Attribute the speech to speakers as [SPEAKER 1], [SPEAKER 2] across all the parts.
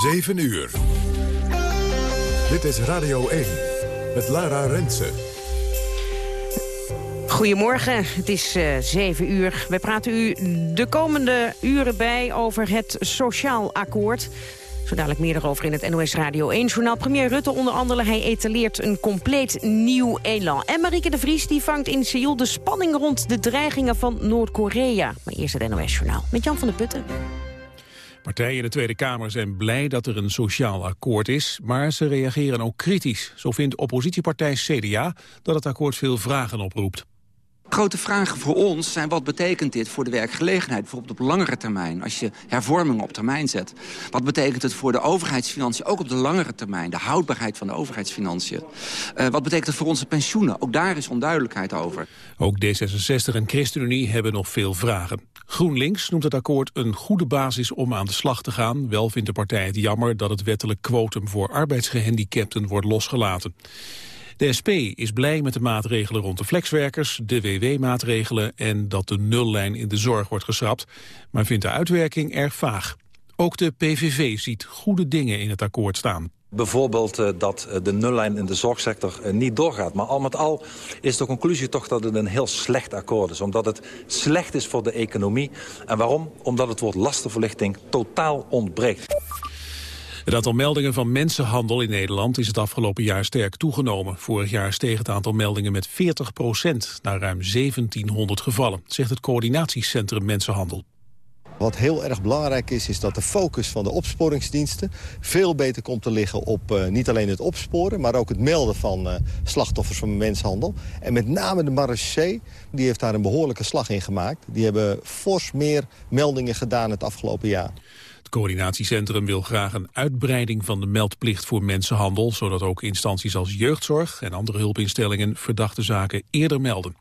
[SPEAKER 1] 7 uur. Dit is Radio 1 met Lara Rensen.
[SPEAKER 2] Goedemorgen, het is uh, 7 uur. We praten u de komende uren bij over het Sociaal Akkoord. Zo dadelijk meer erover in het NOS Radio 1-journaal. Premier Rutte onder andere, hij etaleert een compleet nieuw elan. En Marieke de Vries die vangt in Seoul de spanning rond de dreigingen van Noord-Korea. Maar eerst het NOS-journaal met Jan van der Putten.
[SPEAKER 3] Partijen in de Tweede Kamer zijn blij dat er een sociaal akkoord is, maar ze reageren ook kritisch. Zo vindt oppositiepartij CDA dat het akkoord veel vragen oproept.
[SPEAKER 4] Grote vragen voor ons zijn wat betekent dit voor de werkgelegenheid? Bijvoorbeeld op langere termijn, als je hervormingen op termijn zet. Wat betekent het voor de overheidsfinanciën, ook op de langere termijn? De houdbaarheid van de overheidsfinanciën. Uh, wat betekent het voor onze pensioenen? Ook daar is onduidelijkheid over.
[SPEAKER 3] Ook D66 en ChristenUnie hebben nog veel vragen. GroenLinks noemt het akkoord een goede basis om aan de slag te gaan. Wel vindt de partij het jammer dat het wettelijk quotum voor arbeidsgehandicapten wordt losgelaten. De SP is blij met de maatregelen rond de flexwerkers, de WW-maatregelen en dat de nullijn in de zorg wordt geschrapt, maar vindt de uitwerking erg vaag. Ook de PVV ziet goede dingen in het akkoord staan.
[SPEAKER 5] Bijvoorbeeld uh, dat uh, de nullijn in de zorgsector uh, niet doorgaat. Maar al met al is de conclusie toch dat het een heel slecht akkoord is. Omdat het slecht is voor de economie. En waarom? Omdat het woord lastenverlichting totaal ontbreekt.
[SPEAKER 3] Het aantal meldingen van mensenhandel in Nederland is het afgelopen jaar sterk toegenomen. Vorig jaar steeg het aantal meldingen met 40 procent naar ruim 1700 gevallen, zegt het coördinatiecentrum Mensenhandel.
[SPEAKER 6] Wat heel erg belangrijk is, is dat de focus van de opsporingsdiensten... veel beter komt te liggen op uh, niet alleen het opsporen... maar ook het melden van uh, slachtoffers van mensenhandel. En met name de marechaussee, die heeft daar een behoorlijke slag in gemaakt. Die hebben fors meer meldingen gedaan het afgelopen jaar.
[SPEAKER 3] Coördinatiecentrum wil graag een uitbreiding van de meldplicht voor mensenhandel, zodat ook instanties als jeugdzorg en andere hulpinstellingen verdachte zaken eerder melden.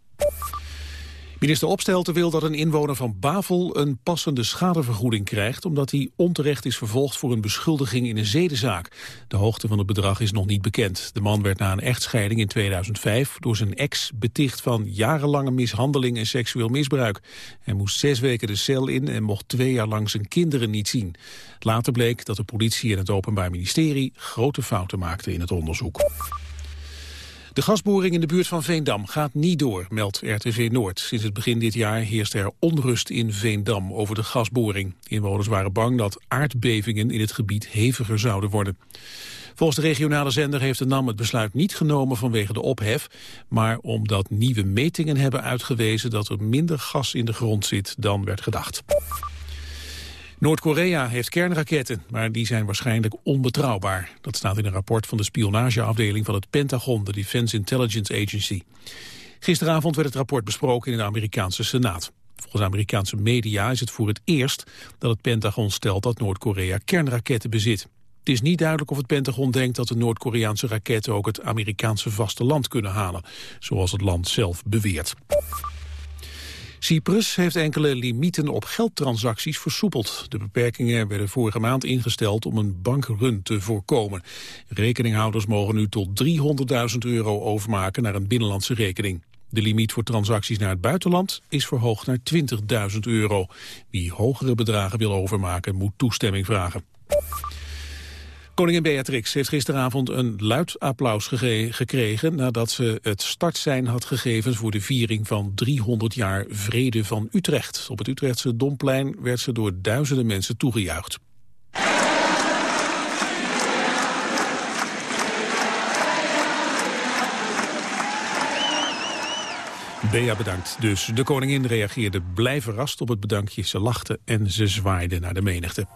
[SPEAKER 3] Minister Opstelten wil dat een inwoner van Bavel een passende schadevergoeding krijgt... omdat hij onterecht is vervolgd voor een beschuldiging in een zedenzaak. De hoogte van het bedrag is nog niet bekend. De man werd na een echtscheiding in 2005 door zijn ex beticht van jarenlange mishandeling en seksueel misbruik. Hij moest zes weken de cel in en mocht twee jaar lang zijn kinderen niet zien. Later bleek dat de politie en het Openbaar Ministerie grote fouten maakten in het onderzoek. De gasboring in de buurt van Veendam gaat niet door, meldt RTV Noord. Sinds het begin dit jaar heerst er onrust in Veendam over de gasboring. Inwoners waren bang dat aardbevingen in het gebied heviger zouden worden. Volgens de regionale zender heeft de NAM het besluit niet genomen vanwege de ophef, maar omdat nieuwe metingen hebben uitgewezen dat er minder gas in de grond zit dan werd gedacht. Noord-Korea heeft kernraketten, maar die zijn waarschijnlijk onbetrouwbaar. Dat staat in een rapport van de spionageafdeling van het Pentagon, de Defense Intelligence Agency. Gisteravond werd het rapport besproken in de Amerikaanse Senaat. Volgens Amerikaanse media is het voor het eerst dat het Pentagon stelt dat Noord-Korea kernraketten bezit. Het is niet duidelijk of het Pentagon denkt dat de Noord-Koreaanse raketten ook het Amerikaanse vasteland kunnen halen, zoals het land zelf beweert. Cyprus heeft enkele limieten op geldtransacties versoepeld. De beperkingen werden vorige maand ingesteld om een bankrun te voorkomen. Rekeninghouders mogen nu tot 300.000 euro overmaken naar een binnenlandse rekening. De limiet voor transacties naar het buitenland is verhoogd naar 20.000 euro. Wie hogere bedragen wil overmaken moet toestemming vragen. Koningin Beatrix heeft gisteravond een luid applaus gekregen... nadat ze het startsein had gegeven voor de viering van 300 jaar Vrede van Utrecht. Op het Utrechtse Domplein werd ze door duizenden mensen toegejuicht. Bea bedankt. Dus de koningin reageerde blij verrast op het bedankje. Ze lachte en ze zwaaide naar de menigte.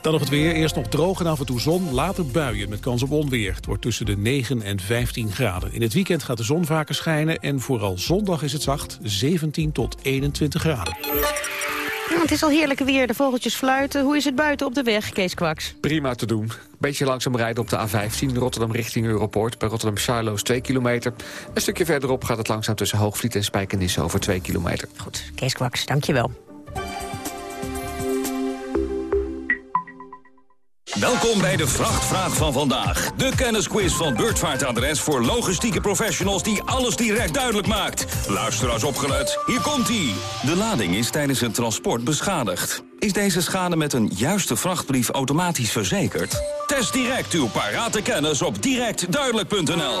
[SPEAKER 3] Dan nog het weer. Eerst nog droog en af en toe zon. Later buien met kans op onweer. Het wordt tussen de 9 en 15 graden. In het weekend gaat de zon vaker schijnen. En vooral zondag is het zacht. 17 tot 21 graden.
[SPEAKER 2] het is al heerlijke weer. De vogeltjes fluiten. Hoe is het buiten op de weg, Kees Kwaks?
[SPEAKER 7] Prima te doen. Beetje langzaam rijden op de A15 Rotterdam richting Europoort. Bij Rotterdam Charloes 2 kilometer. Een stukje verderop gaat het langzaam tussen Hoogvliet en Spijkenisse over 2 kilometer.
[SPEAKER 2] Goed, Kees Kwaks, dankjewel.
[SPEAKER 8] Welkom bij de Vrachtvraag van vandaag. De kennisquiz van Beurtvaartadres voor logistieke professionals die alles direct duidelijk maakt. Luisteraars opgelet, hier komt-ie. De lading is tijdens het transport beschadigd. Is deze schade met een juiste vrachtbrief automatisch verzekerd? Test direct uw parate kennis op directduidelijk.nl.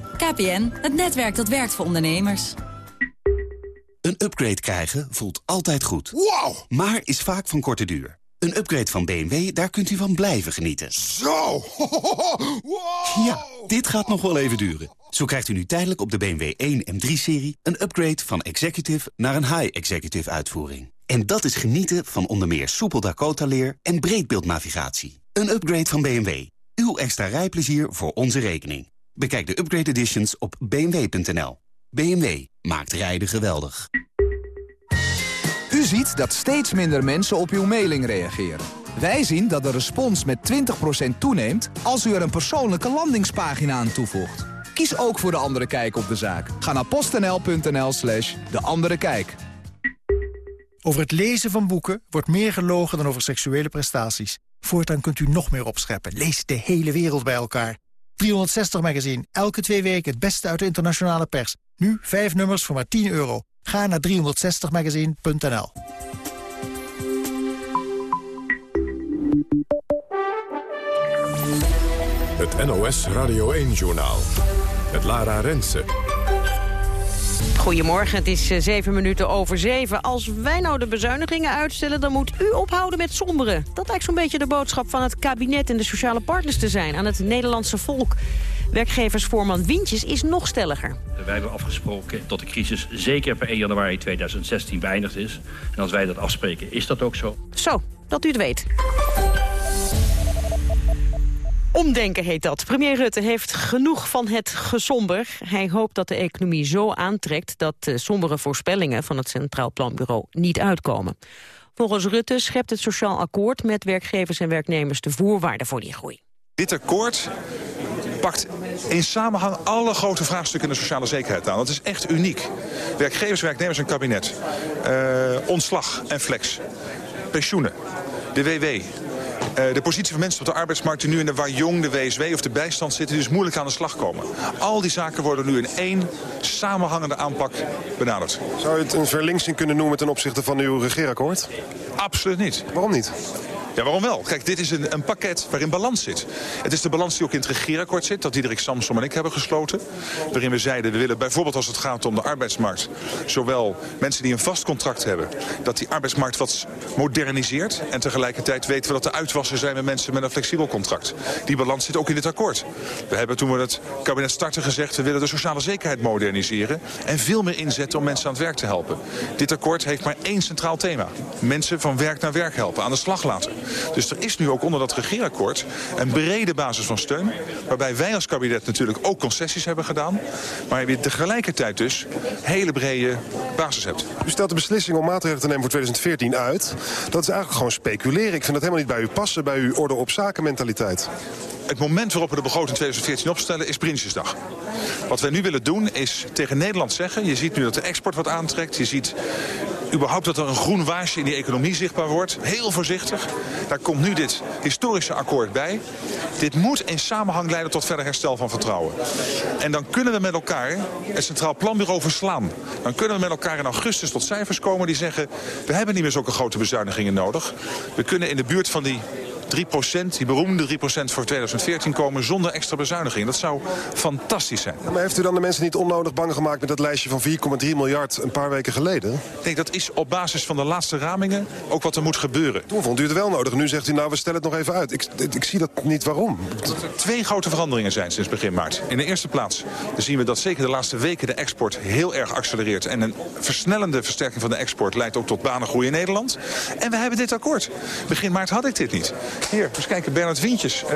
[SPEAKER 9] KPN, het netwerk dat werkt voor ondernemers.
[SPEAKER 10] Een upgrade krijgen voelt altijd goed.
[SPEAKER 11] Wow!
[SPEAKER 10] Maar is vaak van korte duur. Een upgrade van BMW, daar kunt u van blijven genieten.
[SPEAKER 11] Zo!
[SPEAKER 10] Wow! Ja, dit gaat nog wel even duren. Zo krijgt u nu tijdelijk op de BMW 1 M3-serie... een upgrade van executive naar een high-executive uitvoering. En dat is genieten van onder meer soepel Dakota-leer en breedbeeldnavigatie. Een upgrade van BMW. Uw extra rijplezier voor onze rekening. Bekijk de upgrade editions op bmw.nl. BMW maakt rijden geweldig.
[SPEAKER 12] U ziet dat steeds minder mensen op uw mailing reageren. Wij zien dat de respons met 20% toeneemt als u er een persoonlijke landingspagina aan toevoegt. Kies ook voor De Andere Kijk op de zaak. Ga naar postnl.nl slash De Andere Kijk.
[SPEAKER 13] Over het lezen van boeken wordt meer gelogen dan over seksuele prestaties. Voortaan kunt u nog meer opscheppen. Lees de hele wereld bij elkaar. 360 Magazine, elke twee weken het beste uit de internationale pers. Nu vijf nummers voor maar 10 euro. Ga naar 360magazine.nl
[SPEAKER 1] Het NOS Radio 1-journaal. Het Lara Rensen.
[SPEAKER 2] Goedemorgen, het is eh, zeven minuten over zeven. Als wij nou de bezuinigingen uitstellen, dan moet u ophouden met somberen. Dat lijkt zo'n beetje de boodschap van het kabinet en de sociale partners te zijn aan het Nederlandse volk. Werkgeversvoorman Wientjes is nog stelliger.
[SPEAKER 14] Wij hebben afgesproken dat de crisis zeker per 1 januari 2016 beëindigd is. En als wij dat afspreken, is dat ook zo.
[SPEAKER 2] Zo, dat u het weet. Omdenken heet dat. Premier Rutte heeft genoeg van het gesomber. Hij hoopt dat de economie zo aantrekt dat de sombere voorspellingen van het Centraal Planbureau niet uitkomen. Volgens Rutte schept het sociaal akkoord met werkgevers en werknemers de voorwaarden voor die groei.
[SPEAKER 15] Dit akkoord pakt in samenhang alle grote vraagstukken in de sociale zekerheid aan. Dat is echt uniek. Werkgevers, werknemers en kabinet. Uh, ontslag en flex. Pensioenen. De WW. Uh, de positie van mensen op de arbeidsmarkt die nu in de Wajong, de WSW of de bijstand zitten... dus moeilijk aan de slag komen. Al die zaken worden nu in één samenhangende aanpak benaderd.
[SPEAKER 11] Zou je het een verlinksing kunnen noemen ten opzichte van uw regeerakkoord?
[SPEAKER 15] Absoluut niet.
[SPEAKER 11] Waarom niet?
[SPEAKER 15] Ja, waarom wel? Kijk, dit is een, een, pakket waarin balans zit. Het is de balans die ook in het regeerakkoord zit... dat Diederik Samsom en ik hebben gesloten. Waarin we zeiden, we willen bijvoorbeeld als het gaat om de arbeidsmarkt... zowel mensen die een vast contract hebben... dat die arbeidsmarkt wat moderniseert. En tegelijkertijd weten we dat er uitwassen zijn... met mensen met een flexibel contract. Die balans zit ook in dit akkoord. We hebben toen we het kabinet starten gezegd... we willen de sociale zekerheid moderniseren... en veel meer inzetten om mensen aan het werk te helpen. Dit akkoord heeft maar één centraal thema. Mensen van werk naar werk helpen, aan de slag laten. Dus er is nu ook onder dat regeerakkoord een brede basis van steun. Waarbij wij als kabinet natuurlijk ook concessies hebben gedaan. Maar je tegelijkertijd dus hele brede basis hebt.
[SPEAKER 11] U stelt de beslissing om maatregelen te nemen voor 2014 uit. Dat is eigenlijk gewoon speculeren. Ik vind dat helemaal niet bij u passen, bij uw orde op zaken mentaliteit.
[SPEAKER 15] Het moment waarop we de begroting 2014 opstellen is Prinsjesdag. Wat wij nu willen doen is tegen Nederland zeggen... je ziet nu dat de export wat aantrekt. Je ziet überhaupt dat er een groen waasje in die economie zichtbaar wordt. Heel voorzichtig. Daar komt nu dit historische akkoord bij. Dit moet in samenhang leiden tot verder herstel van vertrouwen. En dan kunnen we met elkaar het Centraal Planbureau verslaan. Dan kunnen we met elkaar in augustus tot cijfers komen die zeggen... we hebben niet meer zulke grote bezuinigingen nodig. We kunnen in de buurt van die 3 die beroemde 3% voor 2014 komen zonder extra bezuiniging. Dat zou fantastisch zijn.
[SPEAKER 11] maar heeft u dan de mensen niet onnodig bang gemaakt met dat lijstje van 4,3 miljard een paar weken geleden?
[SPEAKER 15] Ik denk dat is op basis van de laatste ramingen ook wat er moet gebeuren.
[SPEAKER 11] Toen vond u het wel nodig nu zegt u nou we stellen het nog even uit. Ik, ik zie dat niet waarom.
[SPEAKER 15] Dat er twee grote veranderingen zijn sinds begin maart. In de eerste plaats zien we dat zeker de laatste weken de export heel erg accelereert. En een versnellende versterking van de export leidt ook tot banengroei in Nederland. En we hebben dit akkoord. Begin maart had ik dit niet. Hier, eens kijken, Bernard Wientjes, uh,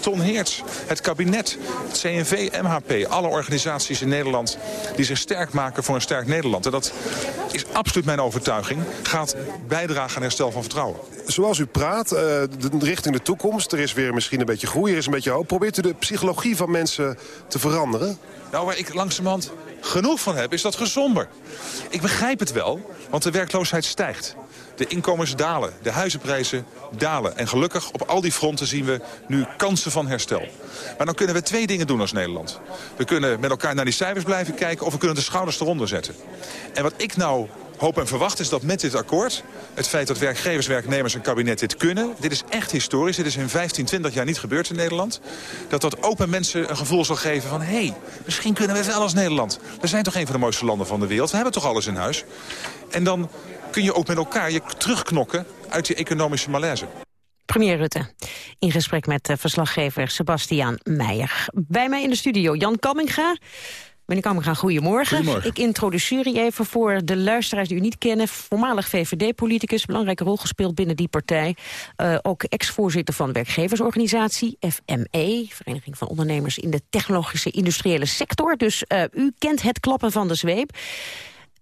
[SPEAKER 15] Ton Heerts, het kabinet, het CNV, MHP. Alle organisaties in Nederland die zich sterk maken voor een sterk Nederland. En dat is absoluut mijn overtuiging. Gaat bijdragen aan herstel van vertrouwen.
[SPEAKER 11] Zoals u praat, uh, de, richting de toekomst, er is weer misschien een beetje groei, er is een beetje hoop. Probeert u de psychologie van mensen te veranderen?
[SPEAKER 15] Nou, waar ik langzamerhand genoeg van heb, is dat gezonder. Ik begrijp het wel, want de werkloosheid stijgt. De inkomens dalen, de huizenprijzen dalen. En gelukkig op al die fronten zien we nu kansen van herstel. Maar dan kunnen we twee dingen doen als Nederland. We kunnen met elkaar naar die cijfers blijven kijken... of we kunnen de schouders eronder zetten. En wat ik nou hoop en verwacht is dat met dit akkoord... het feit dat werkgevers, werknemers en kabinet dit kunnen... dit is echt historisch, dit is in 15, 20 jaar niet gebeurd in Nederland... dat dat open mensen een gevoel zal geven van... hé, hey, misschien kunnen we wel als Nederland. We zijn toch een van de mooiste landen van de wereld. We hebben toch alles in huis. En dan kun je ook met elkaar je terugknokken uit die economische malaise.
[SPEAKER 2] Premier Rutte, in gesprek met verslaggever Sebastiaan Meijer. Bij mij in de studio Jan Kamminga. Meneer Kamminga, goedemorgen.
[SPEAKER 16] goedemorgen.
[SPEAKER 2] Ik introduceer je even voor de luisteraars die u niet kennen. Voormalig VVD-politicus, belangrijke rol gespeeld binnen die partij. Uh, ook ex-voorzitter van de werkgeversorganisatie, FME... Vereniging van Ondernemers in de Technologische Industriële Sector. Dus uh, u kent het klappen van de zweep.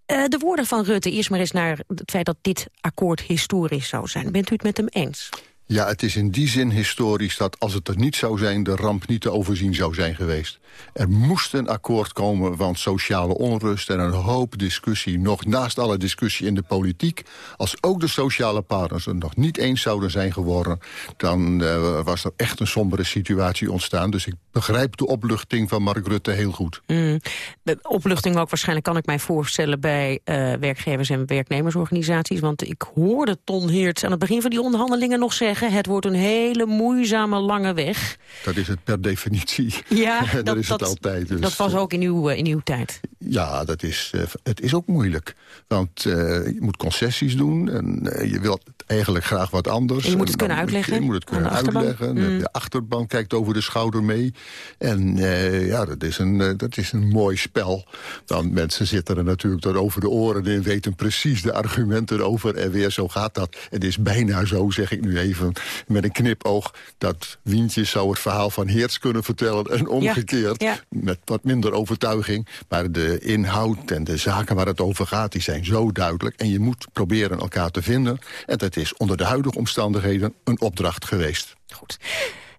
[SPEAKER 2] Uh, de woorden van Rutte, eerst maar eens naar het feit dat dit akkoord historisch zou zijn. Bent u het met hem eens?
[SPEAKER 16] Ja, het is in die zin historisch dat als het er niet zou zijn... de ramp niet te overzien zou zijn geweest. Er moest een akkoord komen, want sociale onrust en een hoop discussie... nog naast alle discussie in de politiek... als ook de sociale partners het nog niet eens zouden zijn geworden... dan uh, was er echt een sombere situatie ontstaan. Dus ik begrijp de opluchting van Mark Rutte heel goed.
[SPEAKER 2] Mm. De opluchting ook waarschijnlijk kan ik mij voorstellen... bij uh, werkgevers- en werknemersorganisaties. Want ik hoorde Ton Heerts aan het begin van die onderhandelingen nog zeggen het wordt een hele moeizame, lange weg.
[SPEAKER 16] Dat is het per definitie.
[SPEAKER 2] Ja,
[SPEAKER 16] dat,
[SPEAKER 2] dat
[SPEAKER 16] is het
[SPEAKER 2] dat,
[SPEAKER 16] altijd. Dus.
[SPEAKER 2] Dat was ook in uw, in uw tijd.
[SPEAKER 16] Ja, dat is, uh, het is ook moeilijk. Want uh, je moet concessies doen en uh, je wilt eigenlijk graag wat anders.
[SPEAKER 2] En je moet het kunnen uitleggen.
[SPEAKER 16] Je moet het kunnen uitleggen. Mm. De achterban kijkt over de schouder mee. En ja, dat is, een, dat is een mooi spel. Dan mensen zitten er natuurlijk door over de oren en weten precies de argumenten over. En weer zo gaat dat. Het is bijna zo, zeg ik nu even met een knipoog... dat Wientjes zou het verhaal van Heerts kunnen vertellen en omgekeerd.
[SPEAKER 2] Ja, ja.
[SPEAKER 16] Met wat minder overtuiging. Maar de inhoud en de zaken waar het over gaat, die zijn zo duidelijk. En je moet proberen elkaar te vinden. En dat is onder de huidige omstandigheden een opdracht geweest.
[SPEAKER 2] Goed.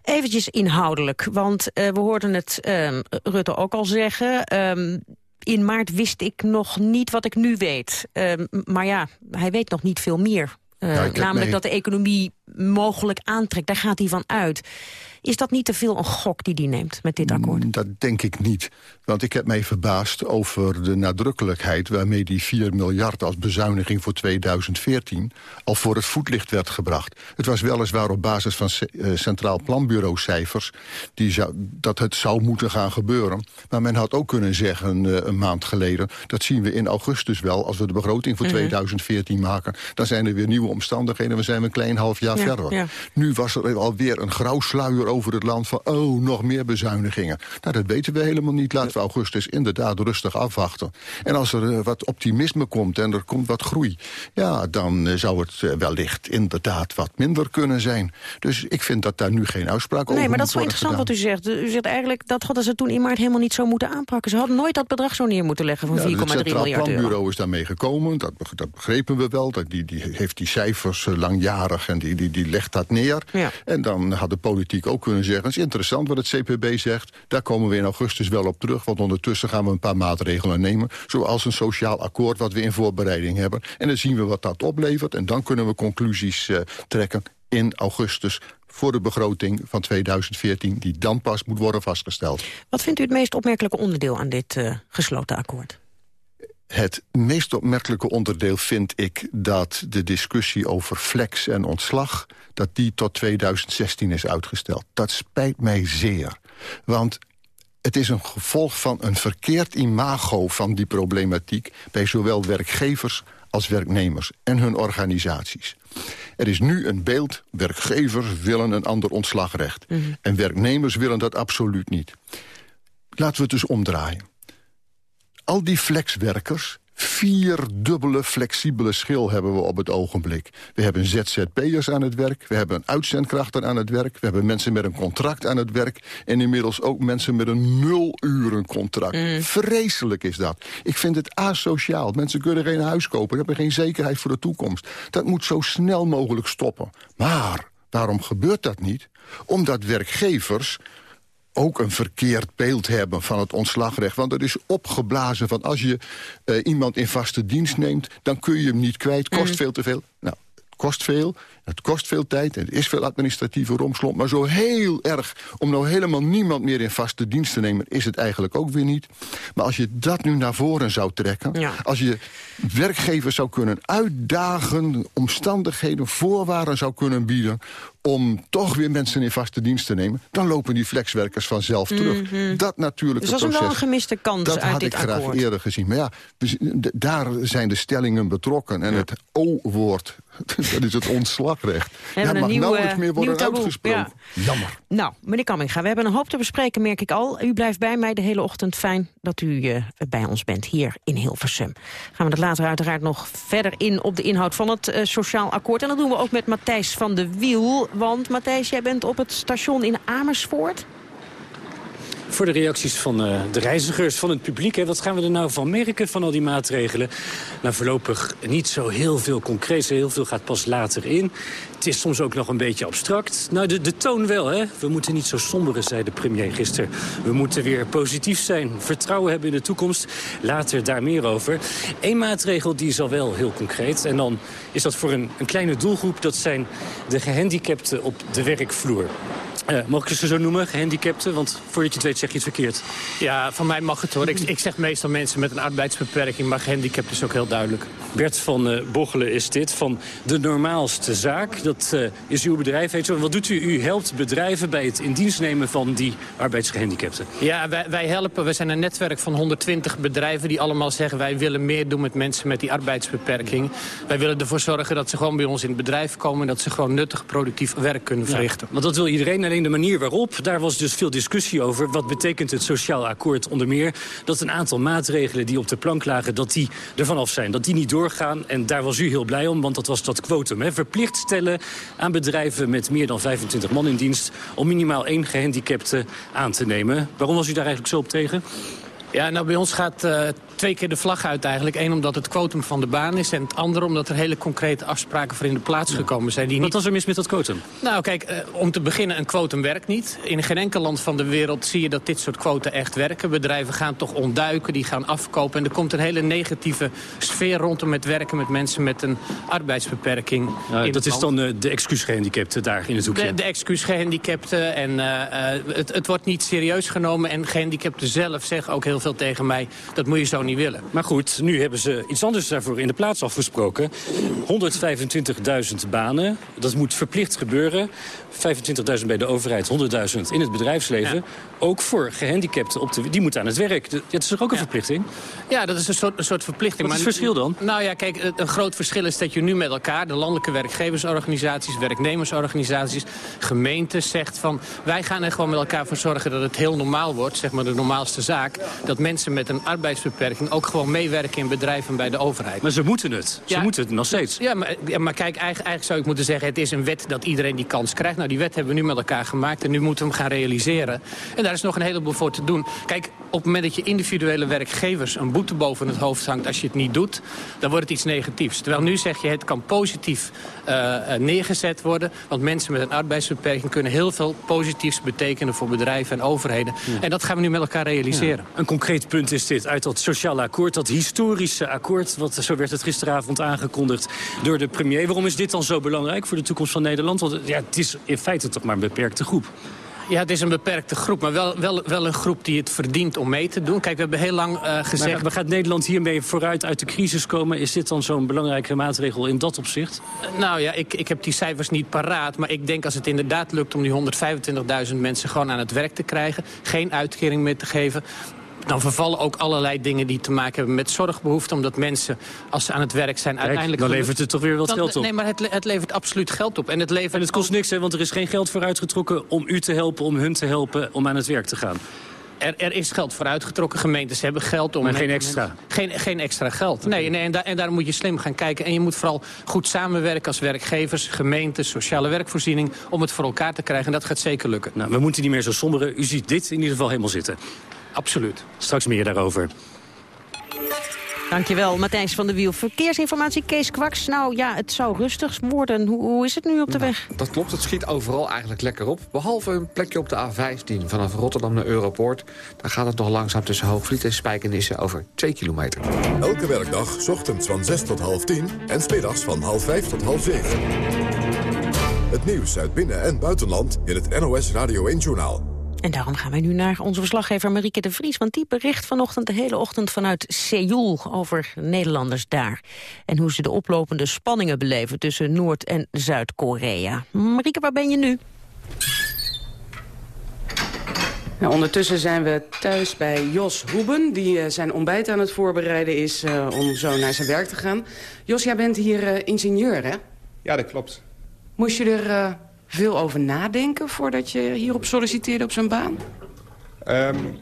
[SPEAKER 2] Eventjes inhoudelijk, want uh, we hoorden het uh, Rutte ook al zeggen... Um, in maart wist ik nog niet wat ik nu weet. Uh, maar ja, hij weet nog niet veel meer. Uh, ja, namelijk mee... dat de economie mogelijk aantrekt. Daar gaat hij van uit. Is dat niet te veel een gok die hij neemt met dit akkoord?
[SPEAKER 16] Dat denk ik niet. Want ik heb mij verbaasd over de nadrukkelijkheid... waarmee die 4 miljard als bezuiniging voor 2014... al voor het voetlicht werd gebracht. Het was weliswaar op basis van uh, Centraal Planbureau cijfers... Die zou, dat het zou moeten gaan gebeuren. Maar men had ook kunnen zeggen uh, een maand geleden... dat zien we in augustus wel, als we de begroting voor mm -hmm. 2014 maken... dan zijn er weer nieuwe omstandigheden. We zijn een klein half jaar
[SPEAKER 2] ja,
[SPEAKER 16] verder.
[SPEAKER 2] Ja.
[SPEAKER 16] Nu was er alweer een grauw sluier over het land van... oh, nog meer bezuinigingen. Nou, dat weten we helemaal niet. Laten augustus inderdaad rustig afwachten. En als er uh, wat optimisme komt en er komt wat groei... ja, dan uh, zou het uh, wellicht inderdaad wat minder kunnen zijn. Dus ik vind dat daar nu geen uitspraak over
[SPEAKER 2] Nee, maar dat is wel
[SPEAKER 16] gedaan.
[SPEAKER 2] interessant wat u zegt. U zegt eigenlijk, dat hadden ze toen in maart helemaal niet zo moeten aanpakken. Ze hadden nooit dat bedrag zo neer moeten leggen van 4,3
[SPEAKER 16] ja,
[SPEAKER 2] miljard euro.
[SPEAKER 16] Het Centraal Planbureau is daarmee gekomen. Dat, dat begrepen we wel. Dat, die, die heeft die cijfers langjarig en die, die, die legt dat neer.
[SPEAKER 2] Ja.
[SPEAKER 16] En dan had de politiek ook kunnen zeggen... het is interessant wat het CPB zegt. Daar komen we in augustus wel op terug. Want ondertussen gaan we een paar maatregelen nemen. Zoals een sociaal akkoord wat we in voorbereiding hebben. En dan zien we wat dat oplevert. En dan kunnen we conclusies uh, trekken in augustus voor de begroting van 2014... die dan pas moet worden vastgesteld.
[SPEAKER 2] Wat vindt u het meest opmerkelijke onderdeel aan dit uh, gesloten akkoord?
[SPEAKER 16] Het meest opmerkelijke onderdeel vind ik dat de discussie over flex en ontslag... dat die tot 2016 is uitgesteld. Dat spijt mij zeer. Want het is een gevolg van een verkeerd imago van die problematiek... bij zowel werkgevers als werknemers en hun organisaties. Er is nu een beeld, werkgevers willen een ander ontslagrecht. Mm -hmm. En werknemers willen dat absoluut niet. Laten we het dus omdraaien. Al die flexwerkers vierdubbele flexibele schil hebben we op het ogenblik. We hebben ZZP'ers aan het werk, we hebben uitzendkrachten aan het werk... we hebben mensen met een contract aan het werk... en inmiddels ook mensen met een nul-uren contract.
[SPEAKER 2] Mm.
[SPEAKER 16] Vreselijk is dat. Ik vind het asociaal. Mensen kunnen geen huis kopen, hebben geen zekerheid voor de toekomst. Dat moet zo snel mogelijk stoppen. Maar waarom gebeurt dat niet? Omdat werkgevers ook een verkeerd beeld hebben van het ontslagrecht. Want er is opgeblazen van als je uh, iemand in vaste dienst neemt... dan kun je hem niet kwijt, kost
[SPEAKER 2] Mm.
[SPEAKER 16] veel te veel. Nou, het kost veel, het kost veel tijd en er is veel administratieve romslomp. Maar zo heel erg om nou helemaal niemand meer in vaste dienst te nemen... is het eigenlijk ook weer niet. Maar als je dat nu naar voren zou trekken... als je werkgevers zou kunnen uitdagen... omstandigheden, voorwaarden zou kunnen bieden om toch weer mensen in vaste dienst te nemen... dan lopen die flexwerkers vanzelf terug.
[SPEAKER 2] Mhm.
[SPEAKER 16] Dat natuurlijk
[SPEAKER 2] Dus dat is wel een gemiste kans
[SPEAKER 16] Dat
[SPEAKER 2] uit
[SPEAKER 16] had
[SPEAKER 2] dit
[SPEAKER 16] ik graag eerder gezien. Maar ja, we zien- d- daar zijn de stellingen betrokken. En het O-woord, dat is het ontslagrecht. Ja, mag
[SPEAKER 2] nieuw,
[SPEAKER 16] nauwelijks meer worden uitgesproken. Jammer.
[SPEAKER 2] Nou, meneer Kamminga, we hebben een hoop te bespreken, merk ik al. U blijft bij mij de hele ochtend. Fijn dat u eh, bij ons bent hier in Hilversum. Gaan we het later uiteraard nog verder in op de inhoud van het eh, sociaal akkoord. En dat doen we ook met Matthijs van de Wiel. Want Matthijs, jij bent op het station in Amersfoort.
[SPEAKER 17] Voor de reacties van eh, de reizigers, van het publiek. Hè. Wat gaan we er nou van merken van al die maatregelen? Nou, voorlopig niet zo heel veel concreet. Heel veel gaat pas later in. Het is soms ook nog een beetje abstract. Nou, de, de toon wel, hè. We moeten niet zo somberen, zei de premier gisteren. We moeten weer positief zijn. Vertrouwen hebben in de toekomst. Later daar meer over. Eén maatregel die is al wel heel concreet. En dan is dat voor een, een kleine doelgroep. Dat zijn de gehandicapten op de werkvloer. Eh, mag ik ze zo noemen, gehandicapten? Want voordat je het weet zeg je het verkeerd.
[SPEAKER 18] Ja, van mij mag het hoor. Ik, ik zeg meestal mensen met een arbeidsbeperking, maar gehandicapt is ook heel duidelijk.
[SPEAKER 17] Bert van eh, Bochelen is dit, van De Normaalste Zaak. Dat eh, is uw bedrijf. Heet zo. Wat doet u? U helpt bedrijven bij het in dienst nemen van die arbeidsgehandicapten.
[SPEAKER 18] Ja, wij, wij helpen. We zijn een netwerk van 120 bedrijven die allemaal zeggen... wij willen meer doen met mensen met die arbeidsbeperking. Wij willen ervoor zorgen dat ze gewoon bij ons in het bedrijf komen... en dat ze gewoon nuttig, productief werk kunnen verrichten.
[SPEAKER 17] Ja, want dat wil iedereen, alleen de manier waarop. Daar was dus veel discussie over. Wat betekent het sociaal akkoord onder meer? Dat een aantal maatregelen die op de plank lagen... dat die ervan af zijn, dat die niet doorgaan. En daar was u heel blij om, want dat was dat quotum. Hè? Verplicht stellen aan bedrijven met meer dan 25 man in dienst... om minimaal één gehandicapte aan te nemen. Waarom was u daar eigenlijk zo op tegen?
[SPEAKER 18] Ja, nou bij ons gaat eh, twee keer de vlag uit eigenlijk. Eén omdat het quotum van de baan is en het andere omdat er hele concrete afspraken voor in de plaats gekomen zijn. Die
[SPEAKER 17] Wat
[SPEAKER 18] niet...
[SPEAKER 17] was er mis met dat quotum?
[SPEAKER 18] Nou kijk, eh, om te beginnen, een quotum werkt niet. In geen enkel land van de wereld zie je dat dit soort quota echt werken. Bedrijven gaan toch ontduiken, die gaan afkopen. En er komt een hele negatieve sfeer rondom het werken met mensen met een arbeidsbeperking.
[SPEAKER 17] Dat is dan eh, de excuusgehandicapten daar in het hoekje.
[SPEAKER 18] De, de excuusgehandicapten en het, het wordt niet serieus genomen. En gehandicapten zelf zeggen ook heel veel tegen mij... dat moet je zo niet willen.
[SPEAKER 17] Maar goed, nu hebben ze iets anders daarvoor in de plaats afgesproken. 125.000 banen, dat moet verplicht gebeuren. 25.000 bij de overheid, 100.000 in het bedrijfsleven. Ook voor gehandicapten, op de, die moeten aan het werk. Dat is toch ook een verplichting?
[SPEAKER 18] Ja, dat is een soort, een soort verplichting.
[SPEAKER 17] Wat is het verschil dan?
[SPEAKER 18] Nou ja, kijk, een groot verschil is dat je nu met elkaar... de landelijke werkgeversorganisaties, werknemersorganisaties... gemeenten zegt van... wij gaan er gewoon met elkaar voor zorgen dat het heel normaal wordt... zeg maar de normaalste zaak... dat mensen met een arbeidsbeperking ook gewoon meewerken in bedrijven bij de overheid.
[SPEAKER 17] Maar ze moeten het. Ze
[SPEAKER 18] Ja.
[SPEAKER 17] moeten het nog steeds.
[SPEAKER 18] Ja, maar, ja, maar kijk, eigenlijk, eigenlijk zou ik moeten zeggen... het is een wet dat iedereen die kans krijgt. Nou, die wet hebben we nu met elkaar gemaakt en nu moeten we hem gaan realiseren. En daar is nog een heleboel voor te doen. Kijk, op het moment dat je individuele werkgevers een boete boven het hoofd hangt... als je het niet doet, dan wordt het iets negatiefs. Terwijl nu zeg je, het kan positief eh, eh, neergezet worden. Want mensen met een arbeidsbeperking kunnen heel veel positiefs betekenen... voor bedrijven en overheden. En dat gaan we nu met elkaar realiseren.
[SPEAKER 17] Een concreet punt is dit uit dat sociale akkoord, dat historische akkoord, wat, zo werd het gisteravond aangekondigd door de premier. Waarom is dit dan zo belangrijk voor de toekomst van Nederland? Want ja, het is in feite toch maar een beperkte groep.
[SPEAKER 18] Ja, het is een beperkte groep, maar wel, wel, wel een groep die het verdient om mee te doen. Kijk, we hebben heel lang eh, gezegd...
[SPEAKER 17] Maar, maar gaat Nederland hiermee vooruit uit de crisis komen? Is dit dan zo'n belangrijke maatregel in dat opzicht?
[SPEAKER 18] Nou ja, ik, ik heb die cijfers niet paraat. Maar ik denk als het inderdaad lukt om die 125.000 mensen gewoon aan het werk te krijgen... geen uitkering meer te geven... Dan vervallen ook allerlei dingen die te maken hebben met zorgbehoeften. Omdat mensen, als ze aan het werk zijn, uiteindelijk...
[SPEAKER 17] dan levert het toch weer wat
[SPEAKER 18] Dan-
[SPEAKER 17] geld op.
[SPEAKER 18] Nee, maar het, het levert absoluut geld op. En het, levert
[SPEAKER 17] En het kost niks, hè, want er is geen geld voor uitgetrokken om u te helpen, om hun te helpen, om aan het werk te gaan.
[SPEAKER 18] er, er is geld voor uitgetrokken. Gemeentes hebben geld om...
[SPEAKER 17] Maar geen extra?
[SPEAKER 18] Geen, geen extra geld. Nee, nee en, daar en daar moet je slim gaan kijken. En je moet vooral goed samenwerken als werkgevers, gemeentes, sociale werkvoorziening... om het voor elkaar te krijgen. En dat gaat zeker lukken.
[SPEAKER 17] Nou, we moeten niet meer zo somberen. U ziet dit in ieder geval helemaal zitten.
[SPEAKER 18] Absoluut.
[SPEAKER 17] Straks meer daarover.
[SPEAKER 2] Dankjewel, Matthijs van der Wiel. Verkeersinformatie, Kees Kwaks. Nou ja, het zou rustig worden. Hoe, hoe is het nu op de weg?
[SPEAKER 7] Dat klopt, het schiet overal eigenlijk lekker op. Behalve een plekje op de A15 vanaf Rotterdam naar Europoort. Daar gaat het nog langzaam tussen Hoogvliet en Spijkenisse over 2 kilometer.
[SPEAKER 19] Elke werkdag, ochtends van 6 tot half 10 en smiddags van half 5 tot half 7. Het nieuws uit binnen- en buitenland in het NOS Radio 1-journaal.
[SPEAKER 2] En daarom gaan wij nu naar onze verslaggever Marieke de Vries... want die bericht vanochtend de hele ochtend vanuit Seoul... over Nederlanders daar. En hoe ze de oplopende spanningen beleven tussen Noord- en Zuid-Korea. Marieke, waar ben je nu?
[SPEAKER 20] Nou, ondertussen zijn we thuis bij Jos Hoeben... die uh, zijn ontbijt aan het voorbereiden is uh, om zo naar zijn werk te gaan. Jos, jij bent hier uh, ingenieur, hè?
[SPEAKER 21] Ja, dat klopt.
[SPEAKER 20] Moest je er veel over nadenken voordat je hierop solliciteerde op zo'n baan?
[SPEAKER 21] Um,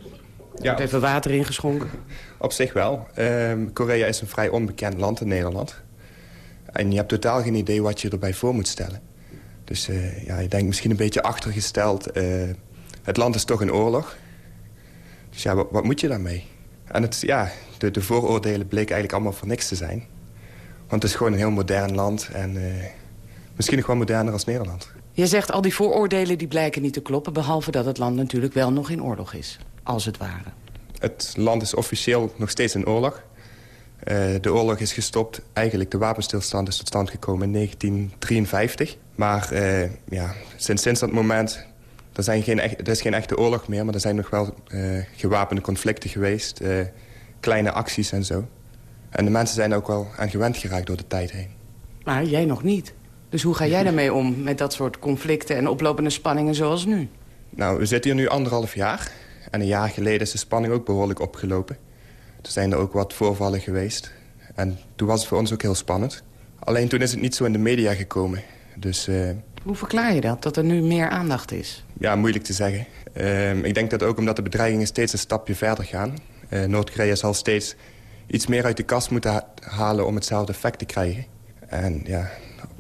[SPEAKER 21] ja,
[SPEAKER 20] even water ingeschonken.
[SPEAKER 21] Op zich wel. Um, Korea is een vrij onbekend land in Nederland. En je hebt totaal geen idee wat je erbij voor moet stellen. Dus uh, ja, je denkt misschien een beetje achtergesteld. Uh, het land is toch in oorlog. Dus ja, wat, wat moet je daarmee? En het, ja, de, de vooroordelen bleken eigenlijk allemaal voor niks te zijn. Want het is gewoon een heel modern land. En uh, misschien nog wel moderner als Nederland.
[SPEAKER 20] Je zegt al die vooroordelen die blijken niet te kloppen... behalve dat het land natuurlijk wel nog in oorlog is. Als het ware.
[SPEAKER 21] Het land is officieel nog steeds in oorlog. Uh, de oorlog is gestopt. Eigenlijk de wapenstilstand is tot stand gekomen in 1953. Maar uh, ja, sinds, sinds dat moment... Er, zijn geen er is geen echte oorlog meer... maar er zijn nog wel uh, gewapende conflicten geweest. kleine acties en zo. En de mensen zijn ook wel aan gewend geraakt door de tijd heen.
[SPEAKER 20] Maar jij nog niet. Dus hoe ga jij daarmee om met dat soort conflicten en oplopende spanningen zoals nu?
[SPEAKER 21] Nou, we zitten hier nu anderhalf jaar. En een jaar geleden is de spanning ook behoorlijk opgelopen. Er zijn er ook wat voorvallen geweest. En toen was het voor ons ook heel spannend. Alleen toen is het niet zo in de media gekomen. Dus, uh...
[SPEAKER 20] Hoe verklaar je dat, dat er nu meer aandacht is?
[SPEAKER 21] Ja, moeilijk te zeggen. Uh, ik denk dat ook omdat de bedreigingen steeds een stapje verder gaan. Uh, Noord-Korea zal steeds iets meer uit de kast moeten halen om hetzelfde effect te krijgen. En ja,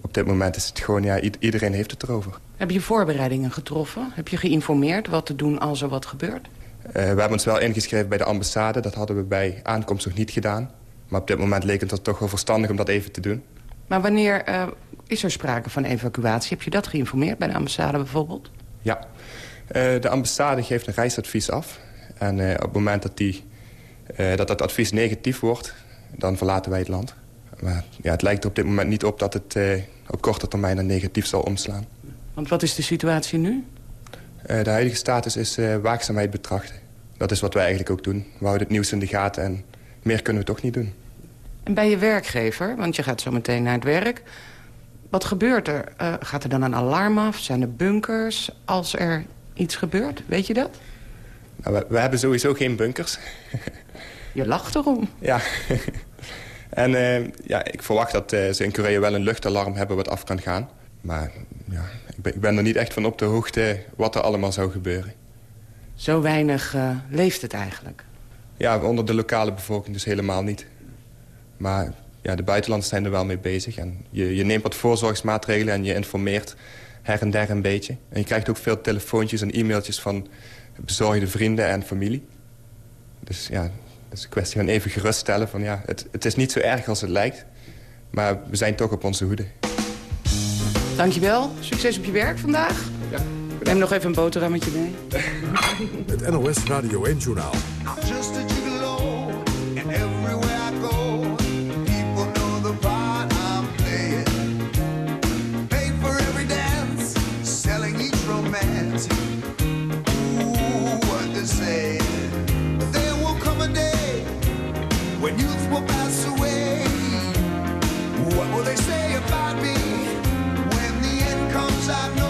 [SPEAKER 21] op dit moment is het gewoon, ja, iedereen heeft het erover.
[SPEAKER 20] Heb je voorbereidingen getroffen? Heb je geïnformeerd wat te doen als er wat gebeurt?
[SPEAKER 21] Uh, we hebben ons wel ingeschreven bij de ambassade. Dat hadden we bij aankomst nog niet gedaan. Maar op dit moment leek het toch wel verstandig om dat even te doen.
[SPEAKER 20] Maar wanneer uh, is er sprake van evacuatie? Heb je dat geïnformeerd bij de ambassade bijvoorbeeld?
[SPEAKER 21] Ja. Uh, de ambassade geeft een reisadvies af. En op het moment dat, die, dat dat advies negatief wordt... dan verlaten wij het land. Maar ja, het lijkt er op dit moment niet op dat het uh, op korte termijn een negatief zal omslaan.
[SPEAKER 20] Want wat is de situatie nu?
[SPEAKER 21] Uh, de huidige status is uh, waakzaamheid betrachten. Dat is wat wij eigenlijk ook doen. We houden het nieuws in de gaten en meer kunnen we toch niet doen.
[SPEAKER 20] En bij je werkgever, want je gaat zo meteen naar het werk... wat gebeurt er? gaat er dan een alarm af? Zijn er bunkers als er iets gebeurt? Weet je dat?
[SPEAKER 21] Nou, we, we hebben sowieso geen bunkers.
[SPEAKER 20] je lacht erom.
[SPEAKER 21] Ja, En uh, ja, ik verwacht dat uh, ze in Korea wel een luchtalarm hebben wat af kan gaan. Maar ja, ik, ben, ik ben er niet echt van op de hoogte wat er allemaal zou gebeuren.
[SPEAKER 20] Zo weinig uh, leeft het eigenlijk?
[SPEAKER 21] Ja, onder de lokale bevolking dus helemaal niet. Maar ja, de buitenlanders zijn er wel mee bezig. En je, je neemt wat voorzorgsmaatregelen en je informeert her en der een beetje. En je krijgt ook veel telefoontjes en e-mailtjes van bezorgde vrienden en familie. Dus ja, het is een kwestie van even geruststellen van ja, het, het is niet zo erg als het lijkt. Maar we zijn toch op onze hoede.
[SPEAKER 20] Dankjewel. Succes op je werk vandaag. Ja, Neem nog even een boterhammetje mee.
[SPEAKER 19] Het NOS Radio 1 Journaal.
[SPEAKER 22] say when youth will pass away. What will they say about me when the end comes? I
[SPEAKER 19] know.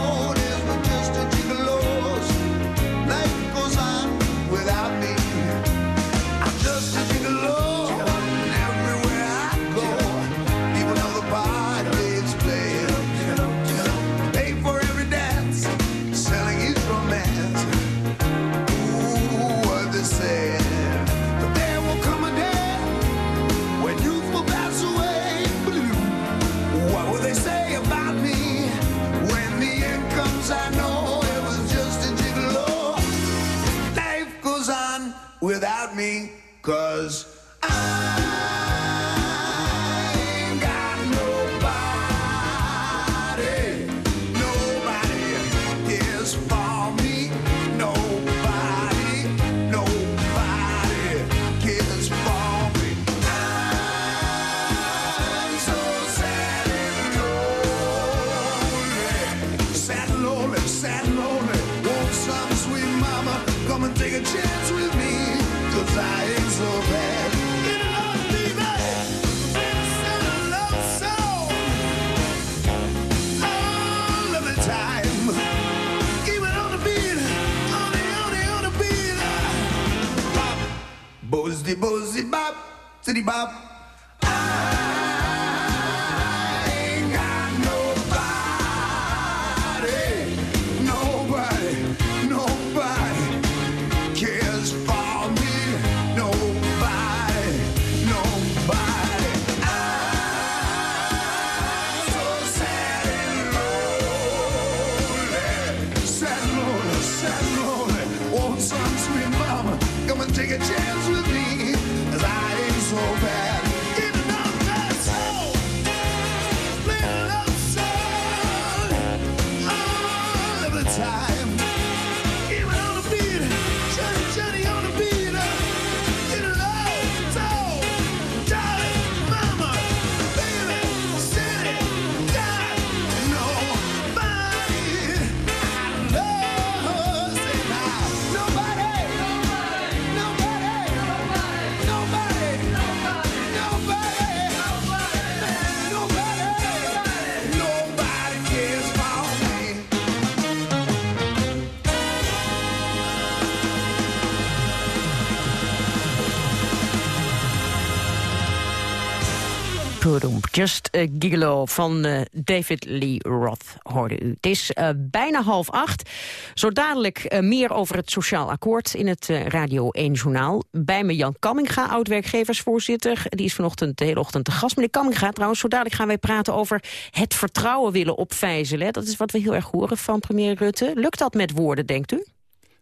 [SPEAKER 19] Just a Gigolo van eh, David Lee Roth hoorde u. Het is eh, bijna half acht. Zo dadelijk eh, meer over het sociaal akkoord in het eh, Radio 1-journaal. Bij me Jan Kamminga, oud-werkgeversvoorzitter. Die is vanochtend de hele ochtend te gast. Meneer Kamminga, trouwens, zo dadelijk gaan wij praten over het vertrouwen willen opvijzelen. Dat is wat we heel erg horen van premier Rutte. Lukt dat met woorden, denkt u?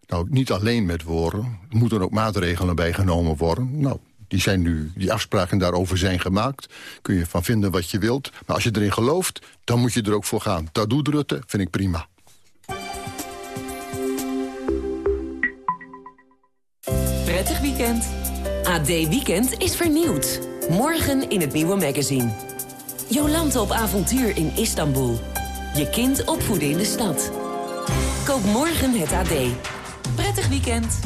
[SPEAKER 16] Nou, niet alleen met woorden. Er moeten ook maatregelen bij genomen worden. Nou, die, zijn nu, die afspraken daarover zijn gemaakt. Kun je van vinden wat je wilt. Maar als je erin gelooft, dan moet je er ook voor gaan. Dat doet Rutte, vind ik prima.
[SPEAKER 23] Prettig weekend. AD Weekend is vernieuwd. Morgen in het nieuwe magazine. Jolante op avontuur in Istanbul. Je kind opvoeden in de stad. Koop morgen het AD. Prettig weekend.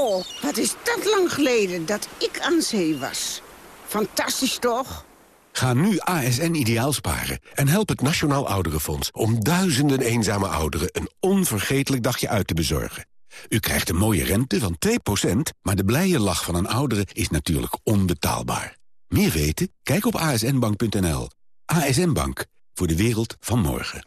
[SPEAKER 24] Oh, wat is dat lang geleden dat ik aan zee was. Fantastisch toch?
[SPEAKER 25] Ga nu ASN ideaal sparen en help het Nationaal Ouderenfonds... om duizenden eenzame ouderen een onvergetelijk dagje uit te bezorgen. U krijgt een mooie rente van 2%, maar de blije lach van een oudere is natuurlijk onbetaalbaar. Meer weten? Kijk op asnbank.nl. ASN Bank, voor de wereld van morgen.